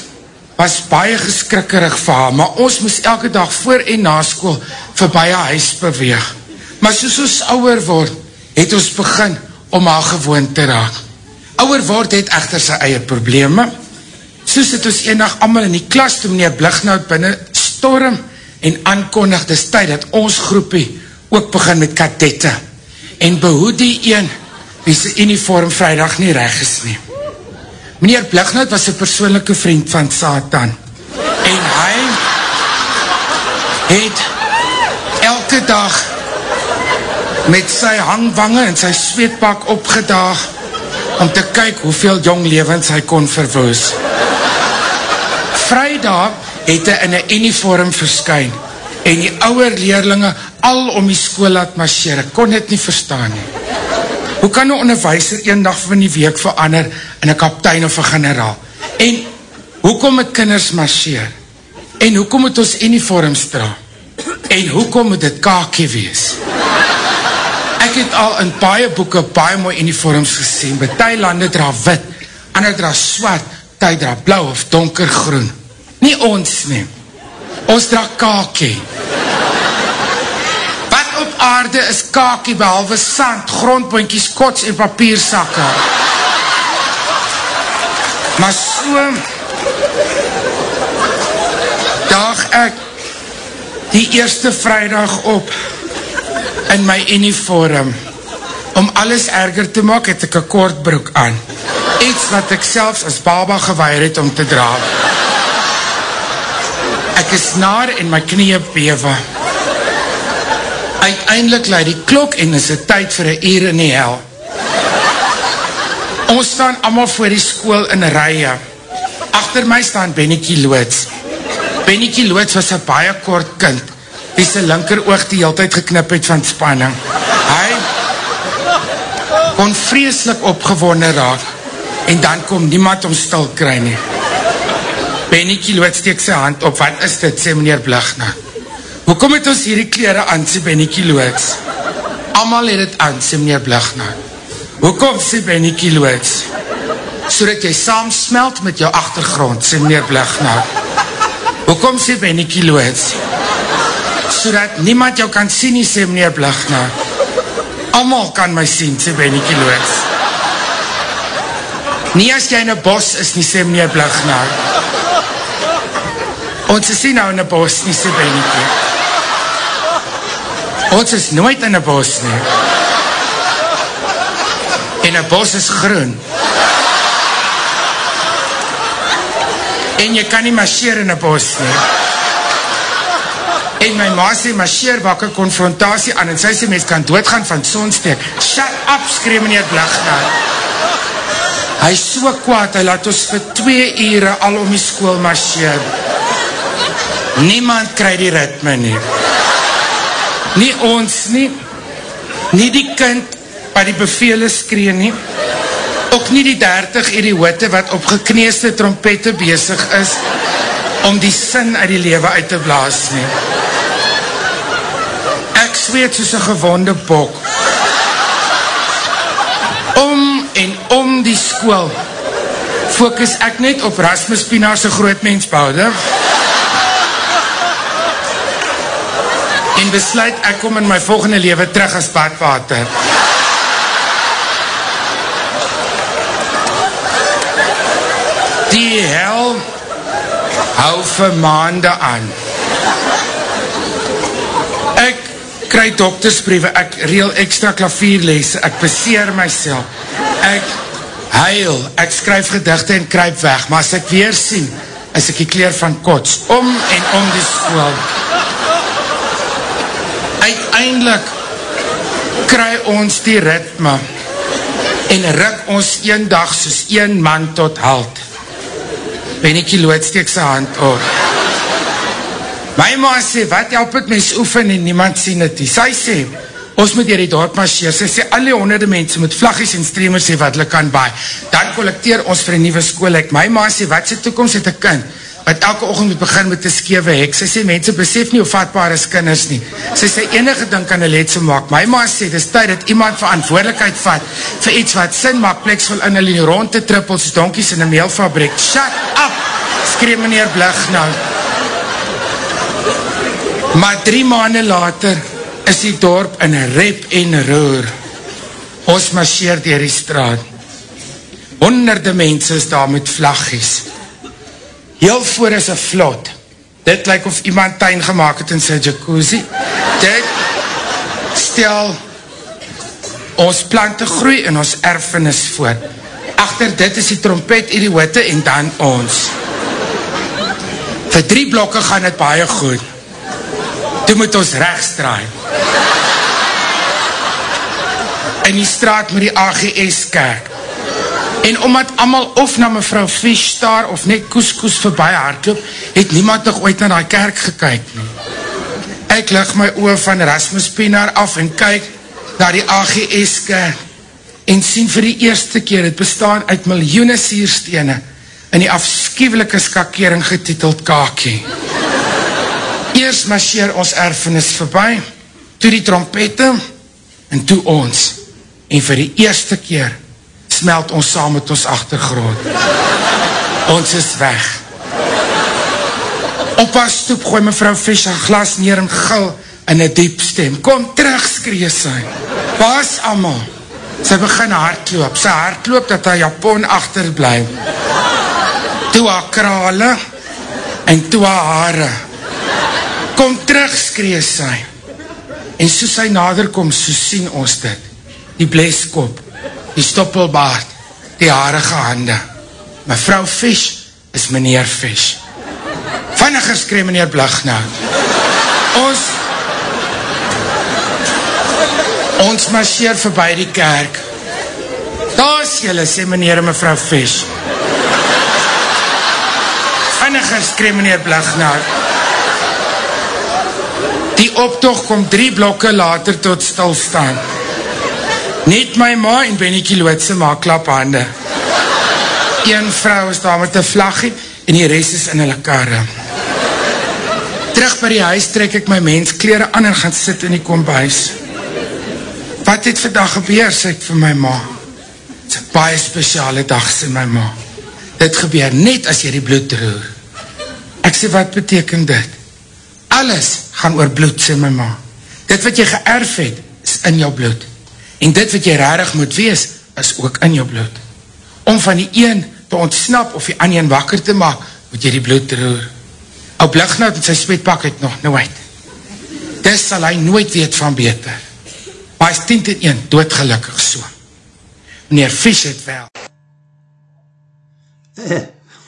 was baie geskrikkerig vir haar, maar ons moes elke dag voor en na school vir baie huis beweeg. Maar soos ons ouwer word, het ons begin om haar gewoon te raak. Ouwer word het echter sy eie probleme. Soos het ons eendag allemaal in die klas toe meneer Blignout binnen storm en aankondig dis tyd dat ons groepie ook begin met kadette en behoed die een wie sy uniform vrijdag nie reg is nie. Meneer Blignout was een persoonlijke vriend van Satan en hy het elke dag met sy hangwange en sy sweetpak opgedaag om te kyk hoeveel jong levens hy kon verwoes. Vrijdag het hy in een uniform verskyn en die ouwe leerlinge al om die school laat marcheer. Ek kon dit nie verstaan nie. Hoe kan een onderwijzer een dag van die week verander in een kaptein of een generaal? En hoekom het kinders marcheer? En hoekom het ons uniforms dra? En hoekom moet dit kakie wees? Ek het al in baie boeken baie mooi uniforms gesien. Betie lande dra wit, ander dra swart, ty dra blauw of donkergroen. Nie ons nie. Ons dra kakie. Wat op aarde is kakie behalwe sand, grondboinkies, kots en papiersakke? Maar so dag ek die eerste vrijdag op in my uniform. Om alles erger te maak, het ek een kort broek aan. Iets wat ek selfs as baba gewaar het om te dra. Ek is naar en my knie bewe. Uiteindelik laat die klok en is het tyd vir een uur in die hel. Ons staan allemaal voor die school in rye. Achter my staan Bennekie Loods. Bennekie Loods was een baie kort kind wie sy linker oog die heel tyd geknip het van spanning. Hy kon vreselik opgewonnen raak en dan kom niemand om stil kry nie. Benny Kiloot steek sy hand op, wat is dit, sê meneer Bligna. Hoekom het ons hierdie kleren aan, sê Benny Kiloot? Amal het het aan, sê meneer Bligna. Hoekom, sê Benny Kiloot? So dat jy saam smelt met jou achtergrond, sê meneer Bligna. Hoekom, sê Benny Kiloot? so dat niemand jou kan sien nie, sê meneer Bligna. Amal kan my sien, sê Bennekie Loods. Nie as jy in een bos is nie, sê meneer Bligna. Ons is nie nou in een bos nie, sê Bennekie. Ons is nooit in een bos nie. En een bos is groen. En jy kan nie marcheer in een bos nie. En my ma sê, marcheer wak een confrontatie aan, en sy sê, mens kan doodgaan van sonsteek. Shut up, skree meneer Blignaar. Hy is so kwaad, hy laat ons vir twee ure al om die school marcheer. Niemand krij die ritme nie. Nie ons nie, nie die kind wat die bevele skree nie, ook nie die 30 idiote wat op gekneesde trompette bezig is om die sin uit die lewe uit te blaas nie. Ek zweet soos een gewonde bok. Om en om die school focus ek net op Rasmus Pinaarse grootmensboude en besluit ek kom in my volgende lewe terug as badwater. Die hel hou vir maande aan. Ek kry doktersbriewe, ek reel extra klavierlese, ek beseer myself, ek huil, ek skryf gedigte en kryp weg, maar as ek weer sien, is ek die kleer van kots, om en om die school. Uiteindelik kry ons die ritme en ruk ons een dag soos een man tot halt. Bennekie Lood steek sy hand op. My ma sê, wat help het mens oefen en niemand sien het nie. Sy sê, ons moet hier die dorp marcheer. Sy sê, alle honderde mense moet vlaggies en streamers sê wat hulle kan baie. Dan collecteer ons vir een nieuwe school. My ma sê, wat sy toekomst het een kind? Wat elke oogend moet begin met een skewe hek. Sy sê, mense besef nie hoe vatbaar is kinders nie. Sy sê, enige ding kan een letse maak. My ma sê, dis tyd dat iemand verantwoordelikheid vat vir iets wat sin maak, pleks vol in hulle rond te trippel, soos donkies in een meelfabriek. Shut up! Skree meneer Blig nou. Maar drie maanden later is die dorp in rep en roer. Ons marcheer dier die straat. Honderde mense is daar met vlaggies. Heel voor is een vlot. Dit lyk of iemand tuin gemaakt het in sy jacuzzi. Dit stel ons plante groei en ons erfenis voor. Achter dit is die trompet idiote en dan ons. Vir drie blokke gaan het baie goed. Toe moet ons rechts draai. In die straat met die AGS kerk. En omdat allemaal of na mevrou Fisch staar of net koeskoes voorbij hardloop, het niemand nog ooit na die kerk gekyk nie. Ek lig my oor van Rasmus Pienaar af en kyk na die AGS kerk en sien vir die eerste keer het bestaan uit miljoene sierstene in die afskiewelike skakering getiteld kakie. Eers marcheer ons erfenis voorbij, toe die trompette en toe ons. En vir die eerste keer smelt ons saam met ons achtergrond. Ons is weg. Op haar stoep gooi mevrou Fisch een glas neer en gil in een diep stem. Kom terug, skree sy. Waar is allemaal? Sy begin hardloop. Sy hardloop dat haar Japon achterblijf. Toe haar krale en toe haar haare. Kom terug, skree sy. En soos sy nader kom, so sien ons dit. Die bleskop, die stoppelbaard, die harige hande. Mevrou Fisch is meneer Fisch. Vanniger skree meneer Blagna. Ons ons marcheer voorbij die kerk. Daar is jylle, sê meneer en mevrou Fisch. Vanniger skree meneer Blagna. Die optocht kom drie blokke later tot stilstaan. Net my ma en Bennekie Lootse maak klap hande. Een vrou is daar met een vlaggie en die rest is in hulle karre. Terug by die huis trek ek my mens kleren aan en gaan sit in die kombuis. Wat het vandag gebeur, sê ek vir my ma. Het is een baie speciale dag, sê my ma. Dit gebeur net as jy die bloed roer. Ek sê, wat beteken dit? Alles gaan oor bloed, sê my ma. Dit wat jy geërf het, is in jou bloed. En dit wat jy rarig moet wees, is ook in jou bloed. Om van die een te ontsnap of die ander een wakker te maak, moet jy die bloed roer. Ou Blignout met sy smetpak het nog nooit. Dis sal hy nooit weet van beter. Maar hy is 10 ten 1, doodgelukkig so. Meneer Fisch het wel.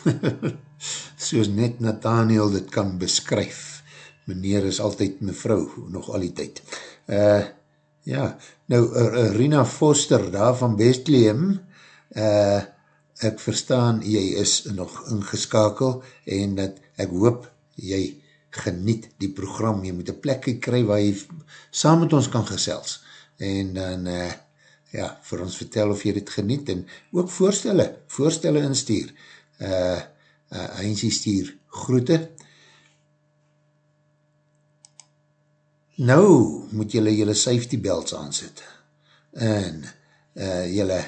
soos net Nathaniel dit kan beskryf. Meneer is altyd mevrou, nog al die tyd. Uh, ja, nou, uh, Rina Foster daar van Bethlehem, uh, ek verstaan, jy is nog ingeskakel en dat ek hoop, jy geniet die program, jy moet een plekje kry waar jy saam met ons kan gesels. En dan uh, ja, vir ons vertel of jy dit geniet en ook voorstelle, voorstelle instuur. Uh, uh, Heinzie stuur groete nou moet jylle jylle safety belts aanzet en uh, jylle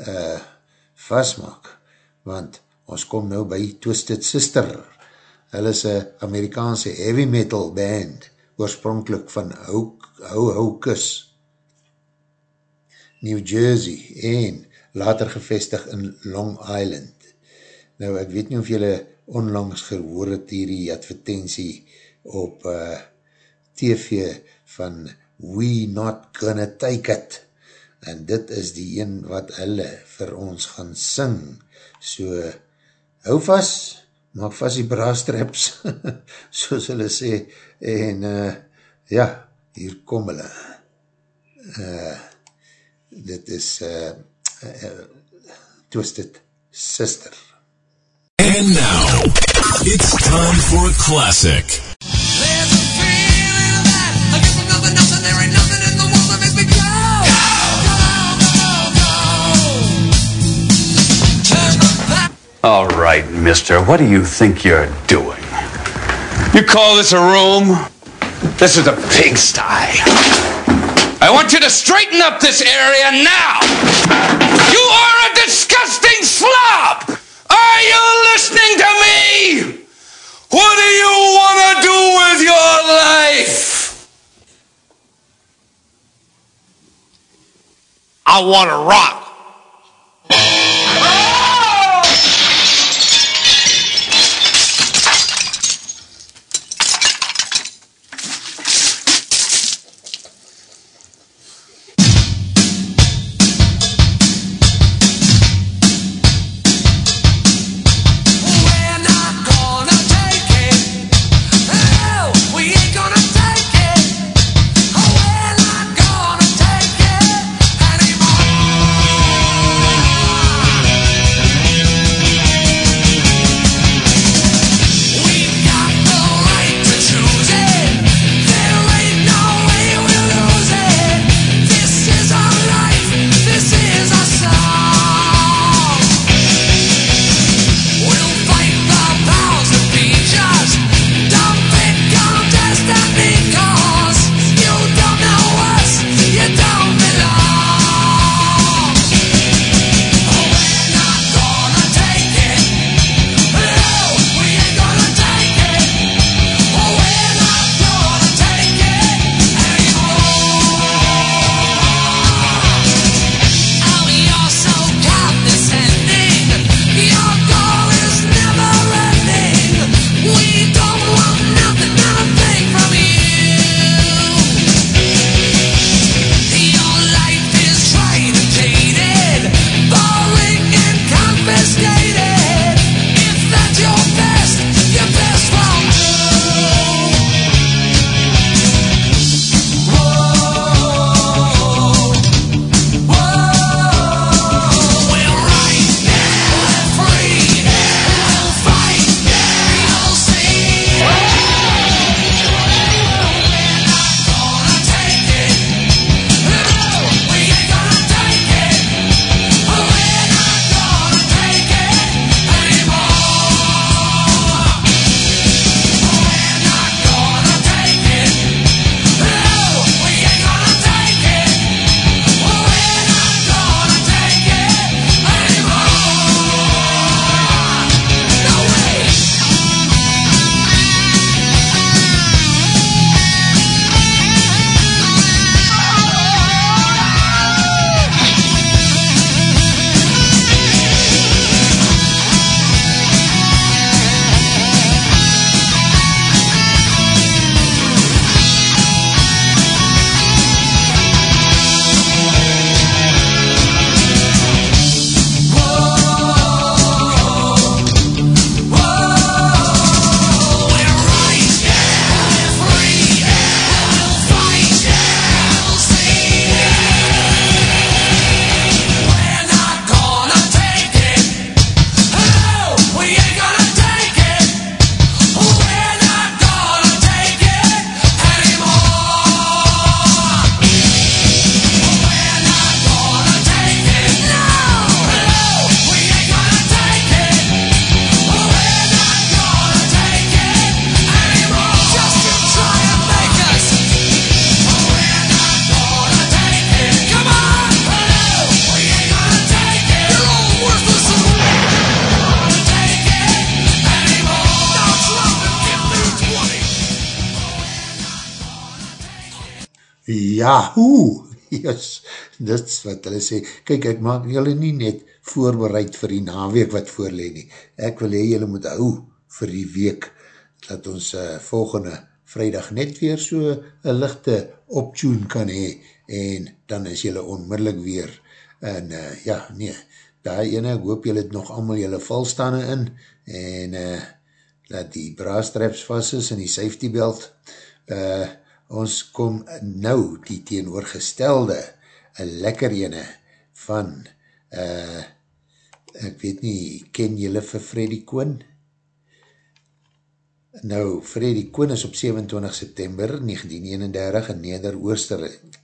uh, vastmaak want ons kom nou by Twisted Sister. Hulle is een Amerikaanse heavy metal band oorspronkelijk van Hou Hou Kus New Jersey en later gevestig in Long Island. Nou, ek weet nie of jylle onlangs gehoor het hierdie advertentie op uh, TV van We Not Gonna Take It. En dit is die een wat hulle vir ons gaan sing. So, hou vast, maak vast die braastraps, soos hulle sê, en uh, ja, hier kom hulle. Uh, dit is uh, uh, Twisted Sister. And now, it's time for a classic. Right, mister, what do you think you're doing? You call this a room? This is a pigsty. I want you to straighten up this area now! You are a disgusting slob! Are you listening to me? What do you want to do with your life? I want to rock. Yahoo! Yes, dit is wat hulle sê. Kijk, ek maak julle nie net voorbereid vir die naweek wat voorleen nie. Ek wil hee, julle moet hou vir die week, dat ons uh, volgende vrijdag net weer so een lichte optune kan hee, en dan is julle onmiddellik weer, en uh, ja, nee, daar ene, ek hoop julle het nog allemaal julle valstane in, en uh, dat die braastraps vast is, en die safety belt, eh, uh, ons kom nou die teenoorgestelde, een lekker ene van, uh, ek weet nie, ken jylle vir Freddy Koon? Nou, Freddy Koon is op 27 September 1931 in Neder-Oosterland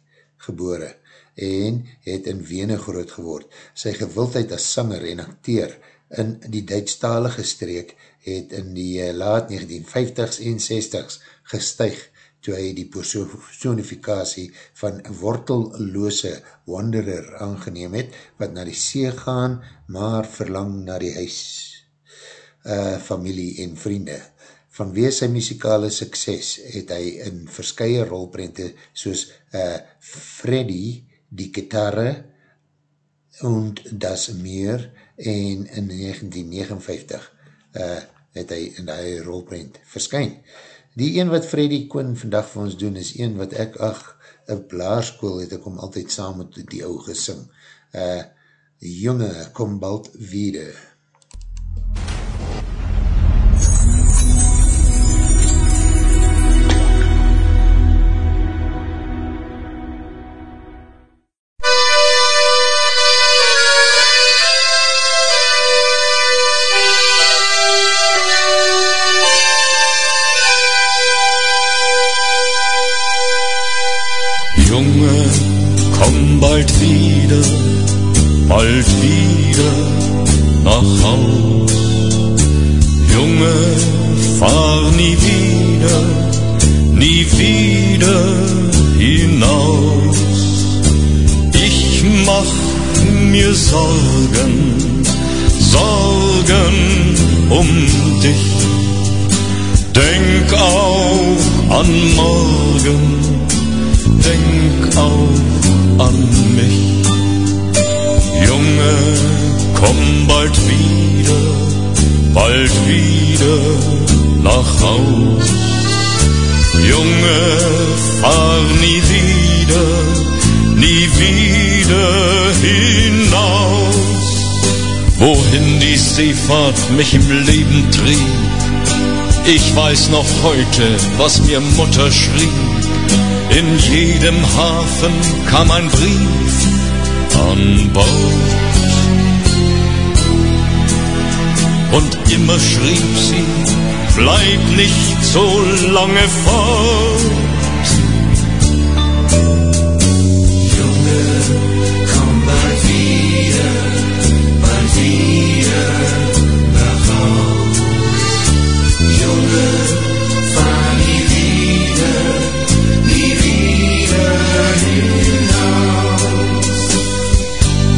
gebore en het in Wene groot geword. Sy gewildheid as sanger en acteer in die Duitsstalige streek het in die eh, laat 1950s en 60s gestuig toe hy die personifikatie van wortelloose wanderer aangeneem het, wat na die see gaan, maar verlang na die huis, uh, familie en vriende. Vanweer sy muzikale sukses het hy in verskye rolprente soos uh, Freddy, die gitarre, und das meer, en in 1959 uh, het hy in die rolprent verskyn. Die een wat Freddy Quinn vandag vir ons doen, is een wat ek, ach, een blaarskoel het ek om altyd saam met die ou gesing. Uh, jonge, kom bald wieder. Heute, was mir Mutter schrieb. In jedem Hafen kam ein Brief an Bord. Und immer schrieb sie, bleib nicht so lange fort.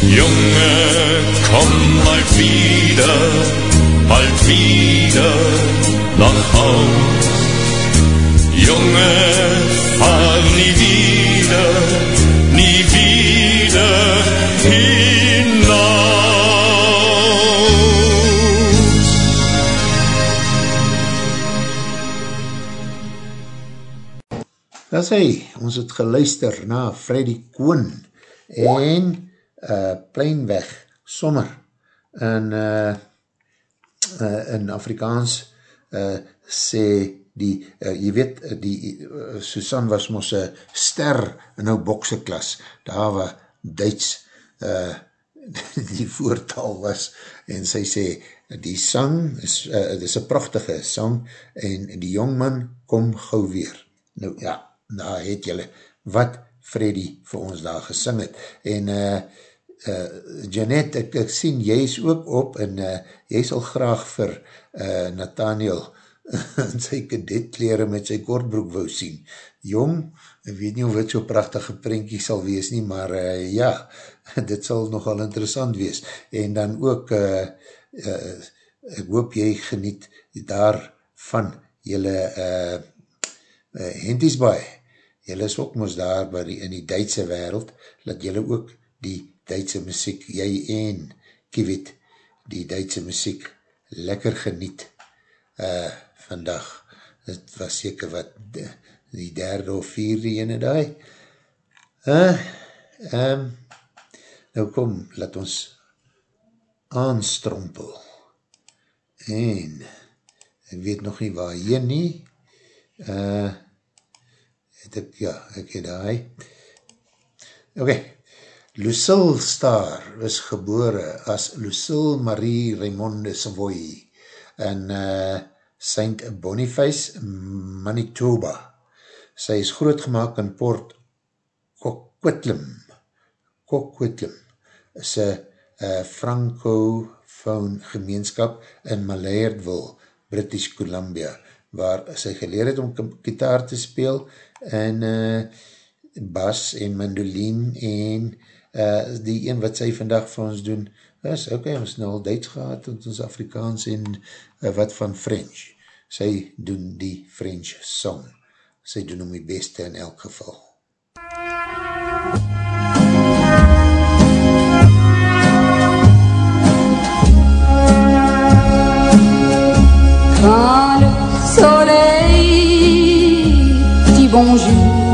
Junge, komm bald wieder, bald wieder nach Haus. Junge, fahr nie wieder, nie wieder hinaus. As hy, ons het geluister na Freddy Koon en uh, Pleinweg Sommer in, uh, uh, in Afrikaans uh, sê die, uh, jy weet, die uh, Susan was ons een ster in nou bokse klas, daar waar Duits uh, die voortal was en sy sê, die sang is, uh, is een prachtige sang en die jongman kom gauw weer. Nou ja, daar het jylle wat Freddy vir ons daar gesing het. En uh, uh, Janet, ek, ek sien, jy is ook op en uh, jy sal graag vir uh, Nathaniel in sy kadetkleren met sy kortbroek wou sien. Jong, ek weet nie of het so prachtige prentjie sal wees nie, maar uh, ja, dit sal nogal interessant wees. En dan ook, uh, uh, ek hoop jy geniet daarvan jylle uh, uh, Hentisbaai, jylle is ook moos daar die, in die Duitse wereld, dat jylle ook die Duitse muziek, jy en Kiewit, die Duitse muziek lekker geniet uh, vandag. Het was seker wat de, die derde of vierde ene daai. Uh, um, nou kom, laat ons aanstrompel. En ek weet nog nie waar hier nie. Uh, het ek, ja, ek het daai. Oké, okay. Lucille Star is gebore as Lucille Marie Raymonde Savoy in uh, St. Boniface, Manitoba. Sy is grootgemaak in Port Coquitlam. Coquitlam is een uh, francophone gemeenskap in Malairdville, British Columbia, waar sy geleer het om gitaar te speel en uh, bas en mandolin en uh, die een wat sy vandag vir ons doen, is ok, ons nou al Duits gehad, en ons Afrikaans en uh, wat van French. Sy doen die French song. Sy doen om die beste in elk geval. Quand le soleil dit bonjour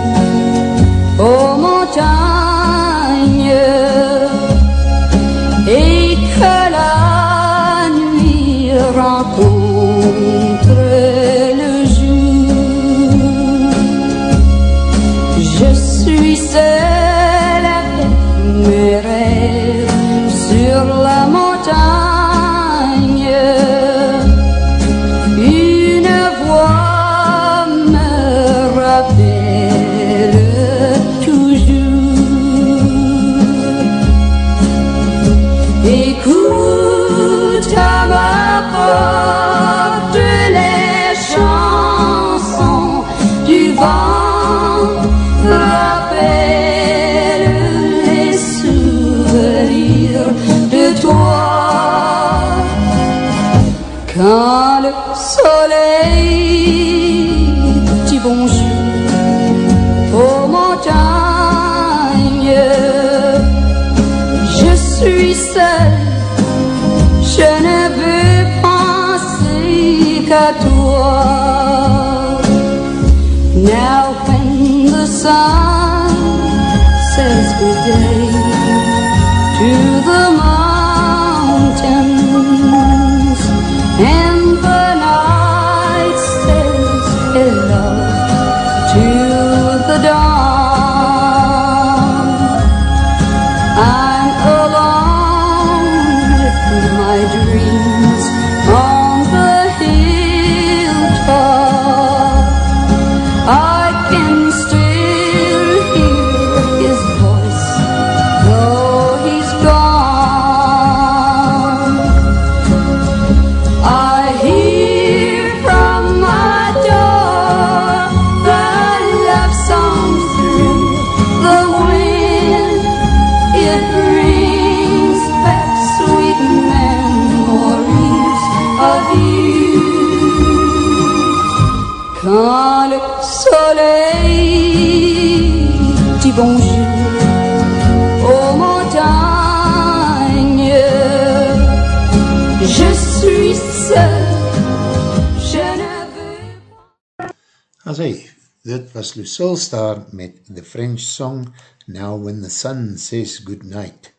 was Lucille Star met The French song Now When the Sun Says Good Night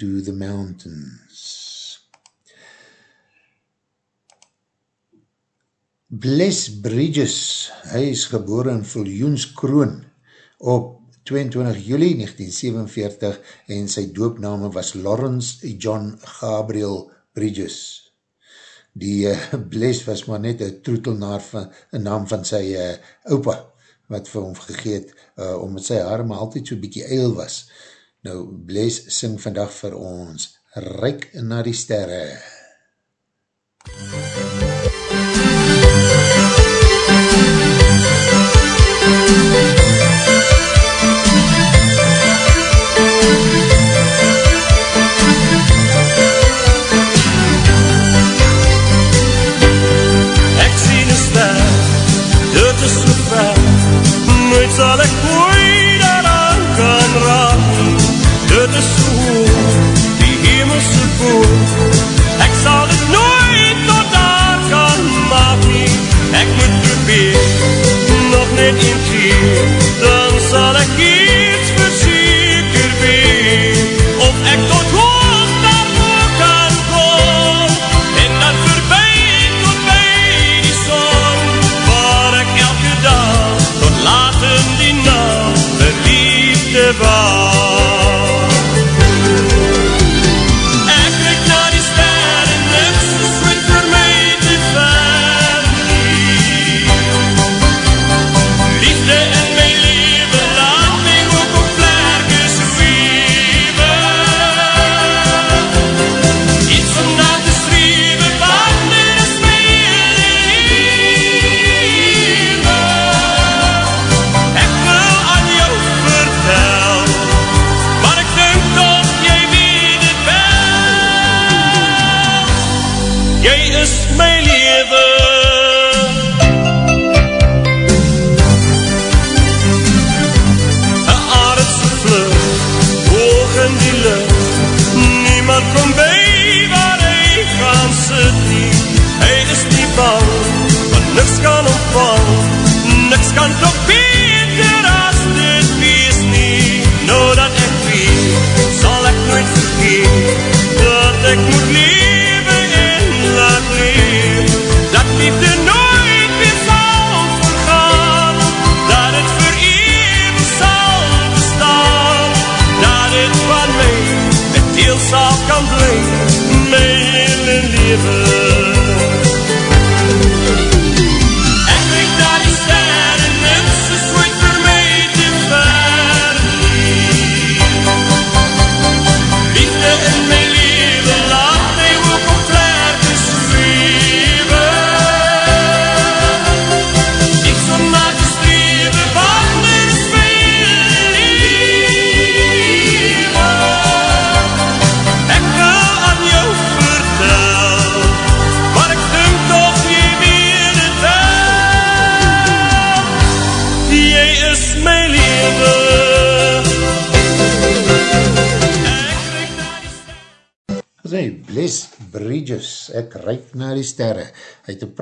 to the Mountains. Bless Bridges, hy is geboren in Viljoenskroon op 22 juli 1947 en sy doopname was Lawrence John Gabriel Bridges. Die uh, Bless was maar net een troetelnaar van, een naam van sy uh, opa, wat vir hom gegeet, uh, omdat sy haar maar altyd so bykie eil was. Nou, Bless sing vandag vir ons, Ryk na die sterre. Ek die hemelse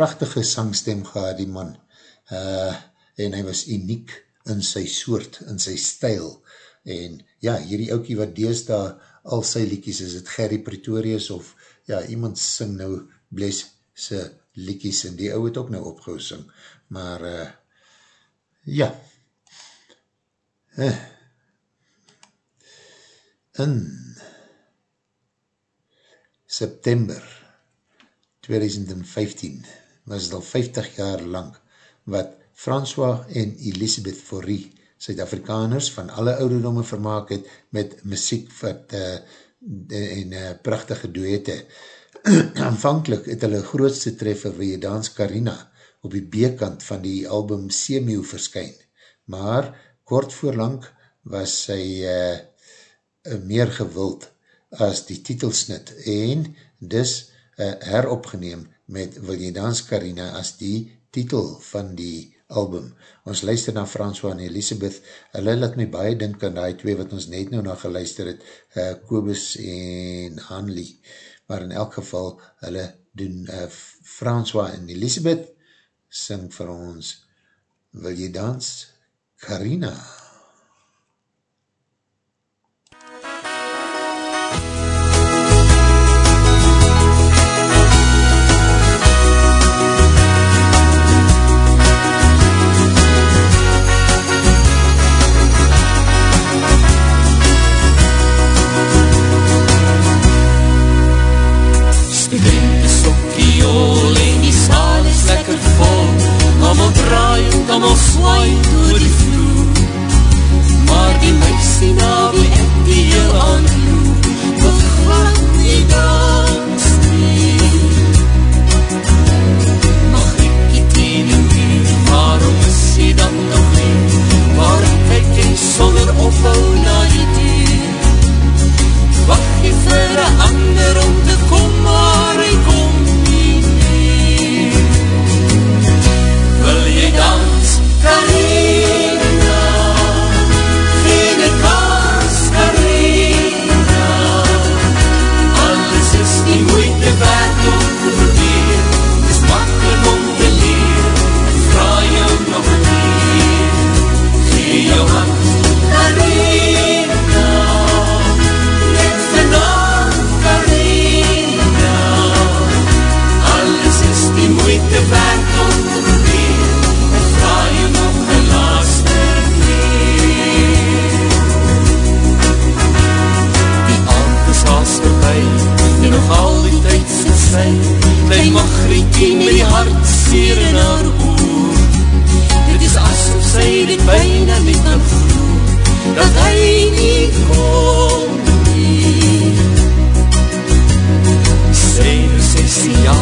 prachtige sangstem gehad, die man. Uh, en hy was uniek in sy soort, in sy stijl. En ja, hierdie oukie wat dees daar al sy liekies, is het Gerry Pretorius of ja, iemand sing nou Bless sy liekies en die ou het ook nou opgehou sing. Maar uh, ja, uh, in September 2015 was het al 50 jaar lang wat François en Elisabeth Forrie, Suid-Afrikaners van alle ouderdomme vermaak het met muziek wat uh, en uh, prachtige duete. Aanvankelijk het hulle grootste treffer wie Dans Carina op die B-kant van die album Semew verskyn, maar kort voorlang was sy uh, meer gewild as die titelsnit en dis uh, heropgeneem met Wil jy dans Carina as die titel van die album. Ons luister na François en Elisabeth, hulle laat my baie dink aan die twee wat ons net nou na geluister het, uh, Kobus en Hanley, maar in elk geval hulle doen uh, François en Elisabeth sing vir ons Wil jy dans? Carina. Studenten Allemaal draai en allemaal swaai door die vloer. Maar die meisie na wie ek die heel aanloop Wil glad nie dans nie. Mag ek die teen en muur, waarom is jy dan nog nie Waar kyk jy sonder ophou na die deur. Wacht jy vir een ander om te hart seer in haar oor. Dit is asof sy dit bijna nie kan glo, dat hy nie kom nie. Nou sê sy ja,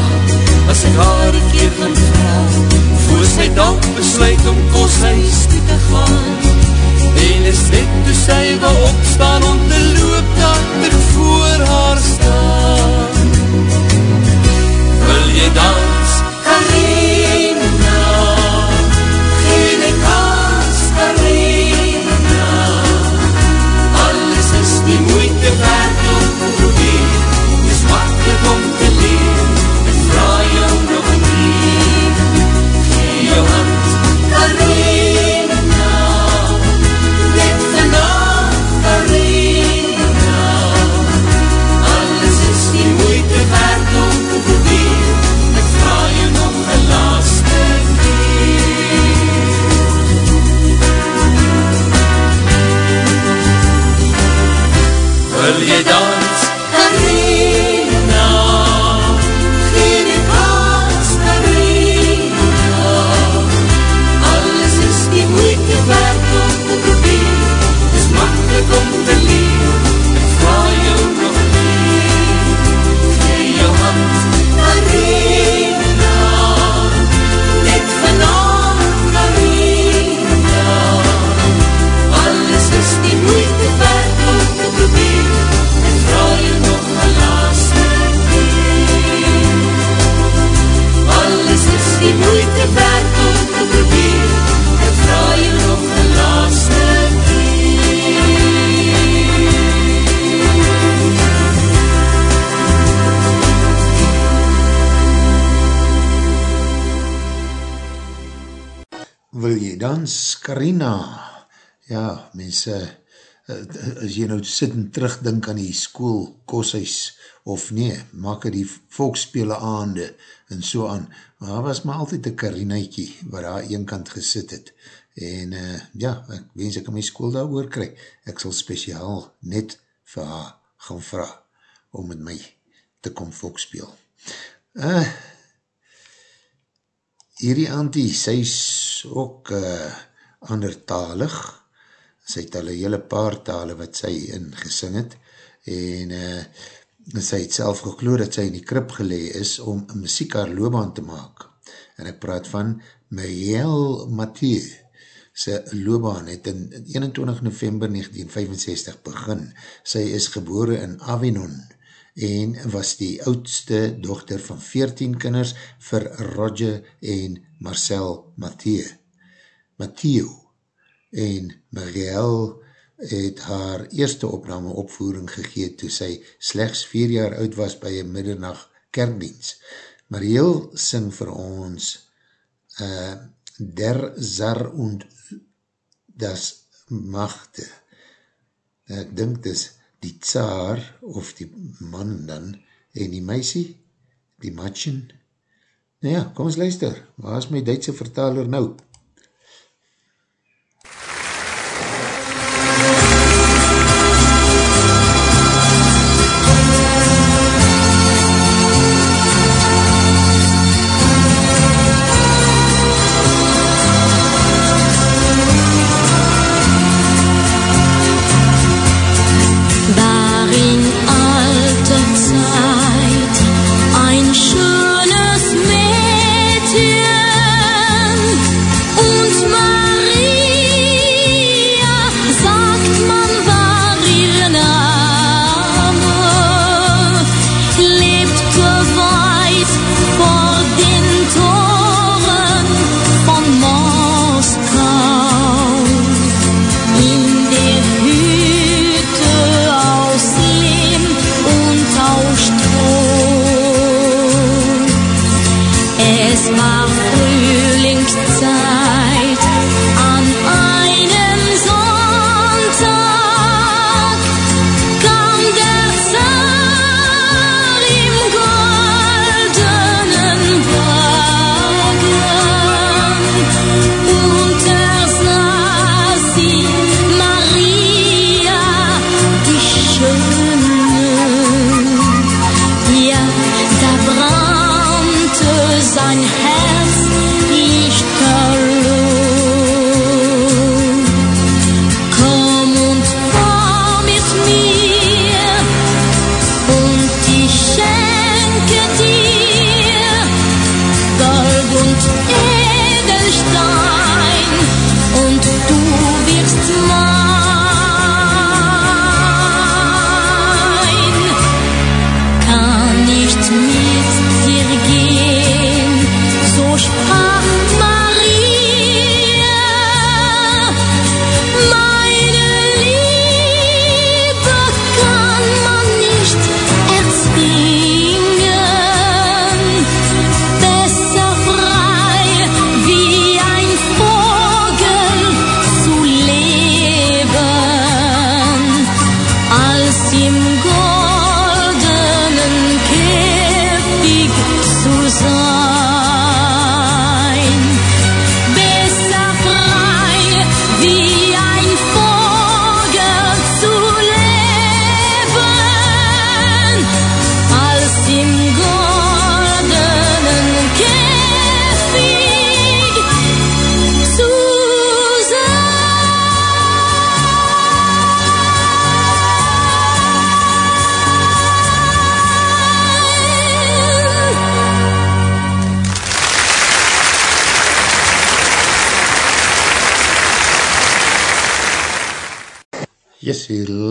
as ek haar een keer gaan vraag, voor sy dan besluit om koshuis toe te gaan. En is net toe sy wil opstaan om Carina. Ja, mense, eh, as jy nou sit en terugdink aan die school, koshuis, of nee, maak het die volkspele aande, en so aan, maar daar was maar altyd een Carinaitjie, waar daar een kant gesit het, en uh, ja, ek wens ek in my school daar oor kry, ek sal speciaal net vir haar gaan vraag, om met my te kom volkspeel. Uh, hierdie auntie, sy is ook uh, andertalig, sy het al een hele paar tale wat sy ingesing het, en uh, sy het self gekloor dat sy in die krip gelee is om muziek haar loopbaan te maak. En ek praat van Marielle Mathieu. Sy loopbaan het in 21 november 1965 begin. Sy is gebore in Avinon en was die oudste dochter van 14 kinders vir Roger en Marcel Mathieu. Mathieu en Marielle het haar eerste opname opvoering gegeen toe sy slechts 4 jaar oud was by een middernacht kerkdienst. Marielle sing vir ons uh, der Zar und das Machte. Ek dink dis die tsaar of die man dan en die meisie, die matchen. Nou ja, kom ons luister, waar is my Duitse vertaler nou?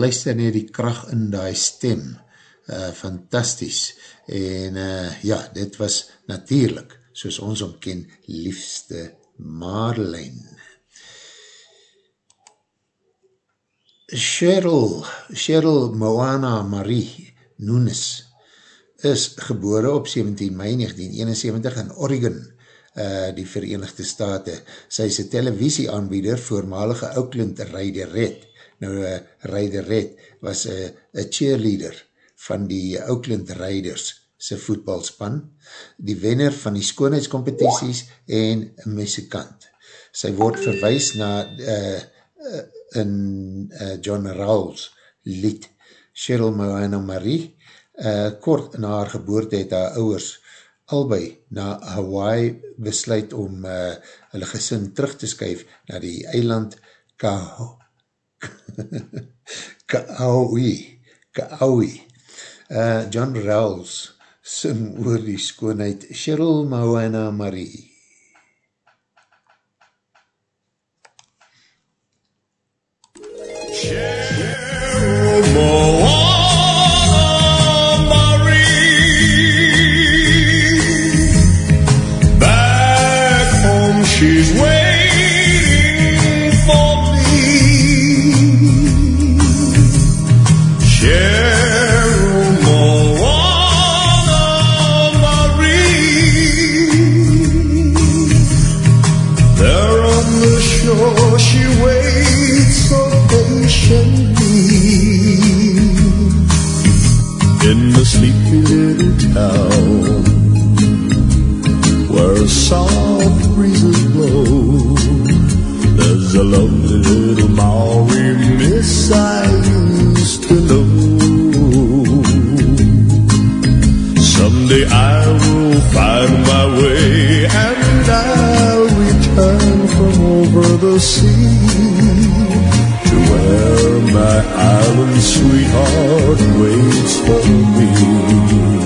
Luister nie die kracht in die stem, uh, fantastisch, en uh, ja, dit was natuurlijk, soos ons omken, liefste Marlijn. Cheryl, Cheryl Moana Marie Nunes, is gebore op 17 mei 1971 in Oregon, uh, die Verenigde Staten. Sy is een televisieaanbieder, voormalige Oakland Rijderette, Nou, uh, Ryder Red was eh, een uh, cheerleader van die Oakland Riders sy voetbalspan, die wenner van die skoonheidscompetities en muzikant. Sy word verwijs na uh, uh, in uh, John Rawls lied Cheryl Moana Marie. Uh, kort na haar geboorte het haar ouwers albei na Hawaii besluit om uh, hulle gesin terug te skuif na die eiland Kaho Kaaui, Kaaui. Uh, John Rawls sing oor die skoonheid Cheryl Moana Marie. Cheryl Moana Marie Back home she's waiting Cheryl Someday I will find my way and I'll return from over the sea to where my island sweetheart waits for me.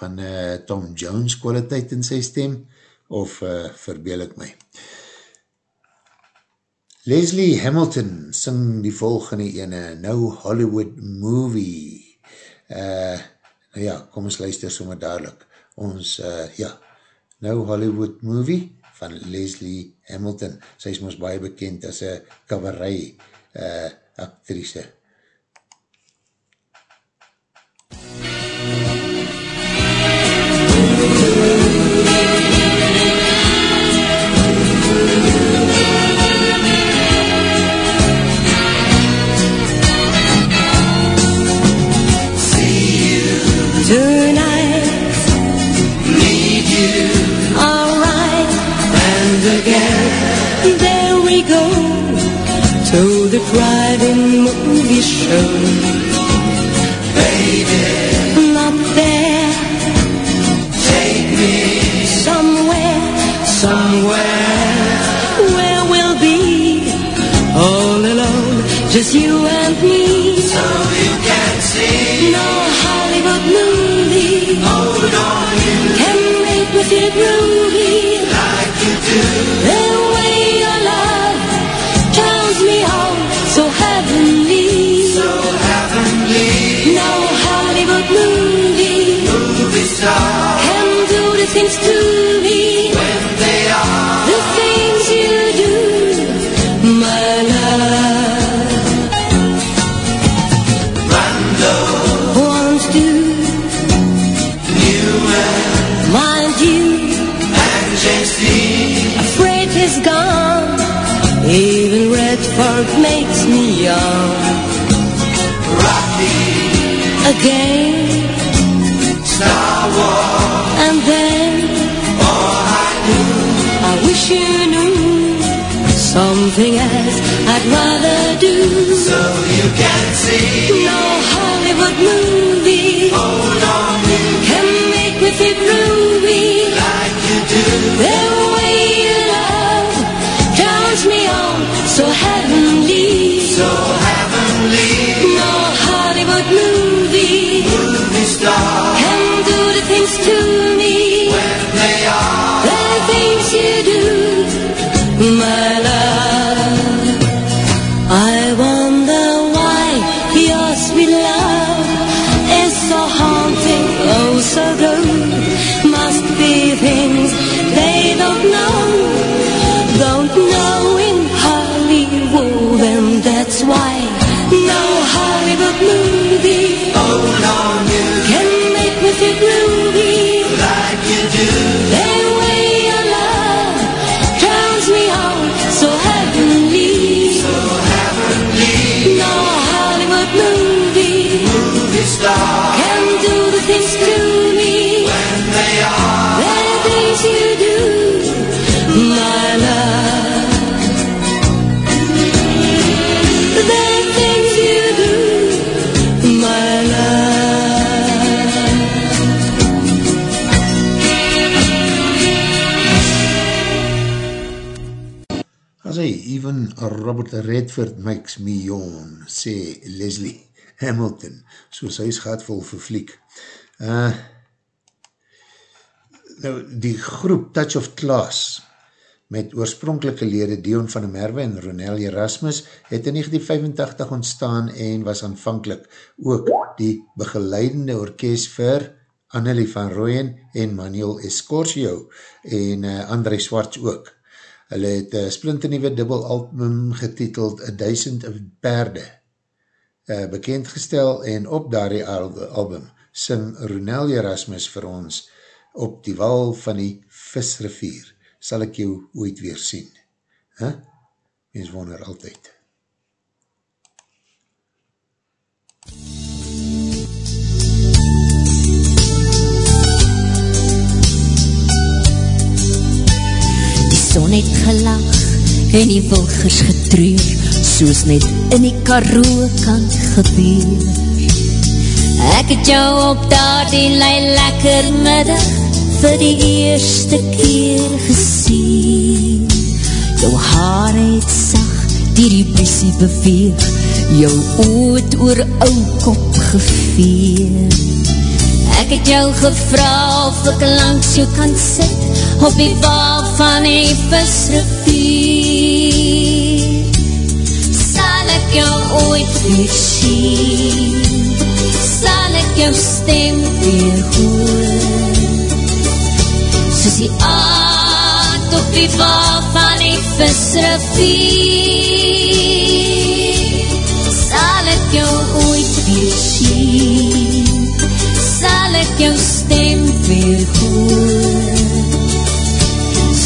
Van uh, Tom Jones kwaliteit in sy stem, of uh, verbeel ek my. Leslie Hamilton sing die volgende ene, No Hollywood Movie. Uh, nou ja, kom ons luister sommer dadelijk. Ons, uh, ja, No Hollywood Movie van Leslie Hamilton. Sy is ons baie bekend as een cabaret uh, actrice. Tonight, need you. Alright, and again, there we go. To the drive-in movie show. Baby, not there. Take me somewhere, somewhere. Where we'll be all alone, just you can do the things to me. When they are. The things you do, my love. wants to mind you. afraid he's gone. Even Redford makes me young Rocky. Again wish you knew something else I'd rather do. So you can see no Hollywood movie. Hold on. Can make me feel groovy. Like you do. The way you love turns me on so heavenly. So heavenly. No Hollywood movie. Movie star. Can do the things to me make me feel groovy. Oh, no, you can make me feel groovy. Robert Redford makes me yawn, sê Leslie Hamilton, soos hy is gaat vol vervliek. Uh, nou, die groep Touch of Class, met oorspronkelike lede Dion van der Merwe en Ronel Erasmus, het in 1985 ontstaan en was aanvankelijk ook die begeleidende orkest vir Annelie van Rooyen en Manuel Escorcio en uh, André Swarts ook. Hulle het een splinternieuwe dubbel album getiteld A Duisend Perde uh, bekendgestel en op daardie album sing Ronel Erasmus vir ons op die wal van die visrivier sal ek jou ooit weer sien. Huh? Mens wonder altyd. Son het gelag en die wilgers getreur soos net in die karoo kan gebeur. Ek het jou op daar die lei lekker middag vir die eerste keer gesien. Jou haar het sag, die die briesie beweeg, jou oot oor ou kop geveer. Ek het jou gevra of ek langs jou kan sit, op die bal van die visrivier. Sal ek jou ooit weer sien, sal ek jou stem weer hoor soos die aard op die val van die visrivier. Sal ek jou ooit weer sien, sal ek jou stem weer hoor.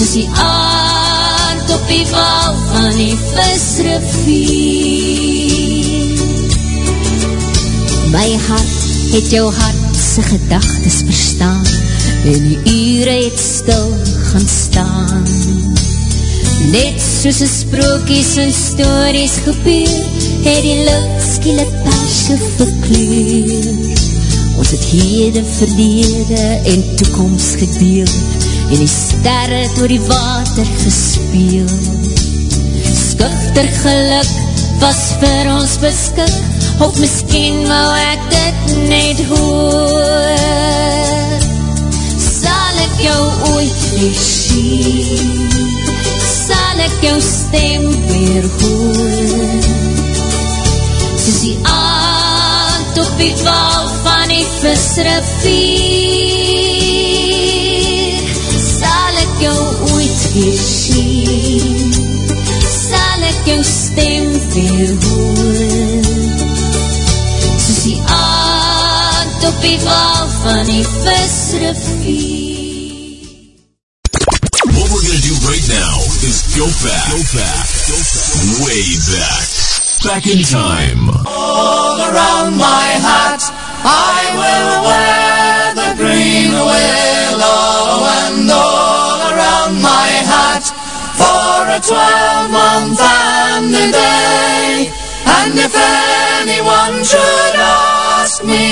Soos die aard op die val van die visrivier. My hart het jou hartse gedagtes verstaan, en die ure het stil gaan staan. Net soos een sprookies en stories gebeur, het die lucht skielik perske verkleur. Ons het heden, verlede en toekomst gedeel, en die sterre door die water gespeel. Skuchter geluk was vir ons beskik, of miskien wou ek dit net hoor. Jou ooit weer sien? Sal ek jou stem weer hoor? Soos die aand op die val van die visrivier jou ooit weer sien Sal ek jou stem weer hoor Soos die aand op die val van die visrivier right now is go back, go back, go back, way back, back in time. All around my hat, I will wear the green willow, oh, and for a twelve-month and a day. And if anyone should ask me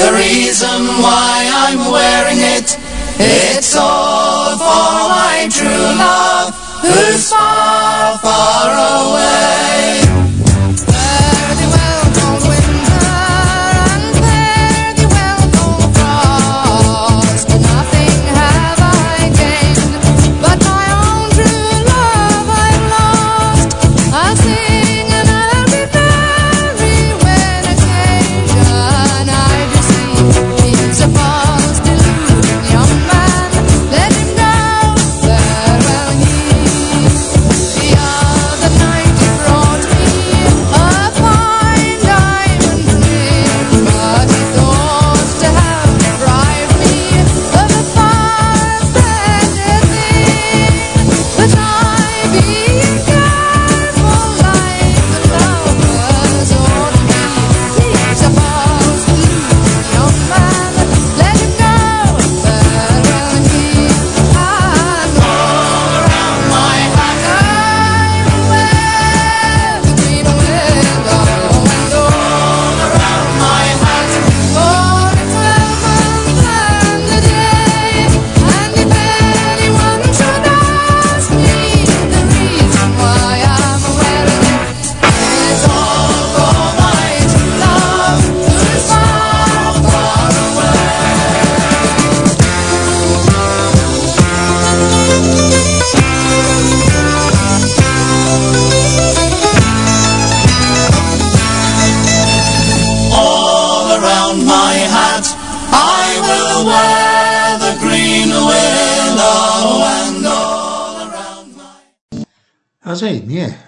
the reason why I'm wearing it, it's all for my true love who's far, far away.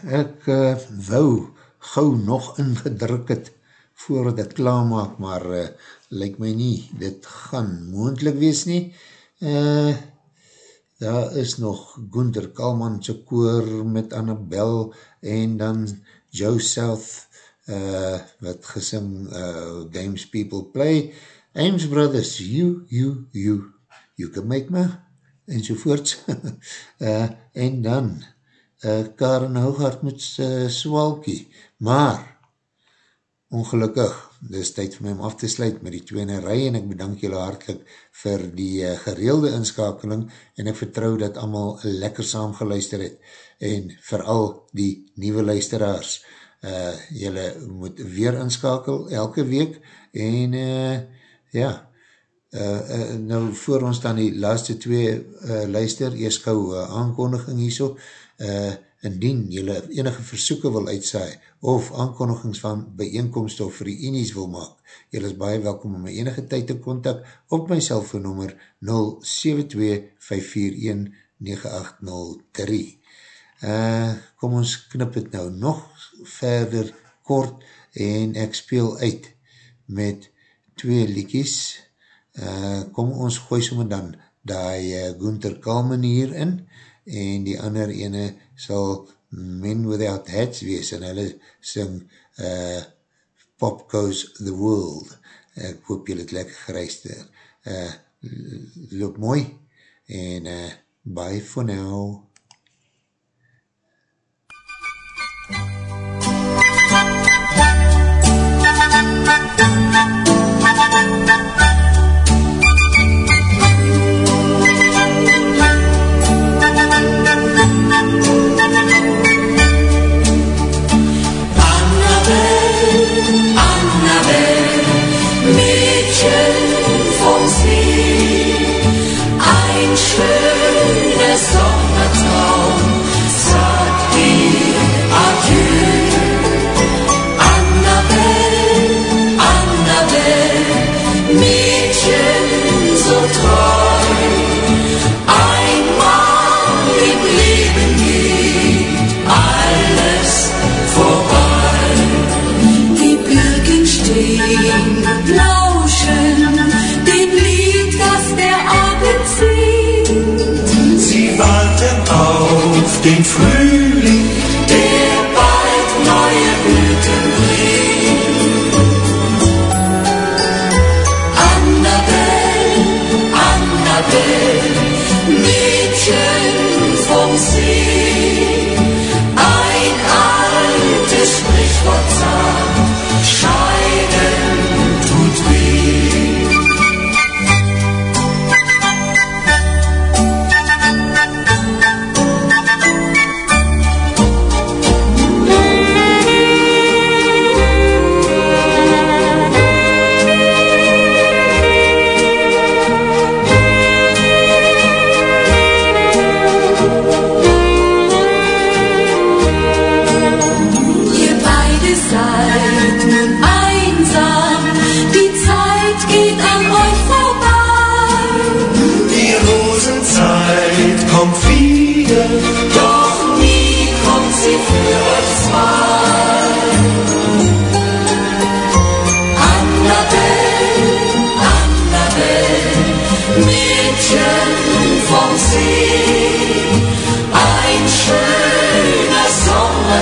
Ek uh, wou gauw nog ingedruk het voordat het klaarmaak, maar uh, lyk my nie, dit gaan moendlik wees nie. Uh, daar is nog Gunther Kalman se koor met Annabel en dan Joe South uh, wat gesing uh, Games People Play, Ames Brothers, You, You, You, You Can Make Me, en sovoorts. uh, en dan uh, Karen Hooghart met uh, Swalkie, maar ongelukkig, dit is tyd vir my om af te sluit met die tweene rij en ek bedank julle hartelijk vir die uh, gereelde inskakeling en ek vertrou dat allemaal lekker saam geluister het en vooral die nieuwe luisteraars. Uh, julle moet weer inskakel elke week en uh, ja uh, uh, nou voor ons dan die laaste twee uh, luister, eers gauw uh, aankondiging hier so, uh, indien jylle enige versoeken wil uitsaai, of aankondigings van bijeenkomst of reenies wil maak, jylle is baie welkom om my enige tyd te kontak op my cellfoonnummer 072-541-9803. Uh, kom ons knip het nou nog verder kort en ek speel uit met twee liekies. Uh, kom ons gooi sommer dan die uh, Gunther Kalman hier in en die ander ene sal Men Without Hats wees en hulle sing uh, Pop Goes the World. Ek hoop julle het lekker gereister uh, loop mooi en uh, bye for now den Frühling,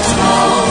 God's home.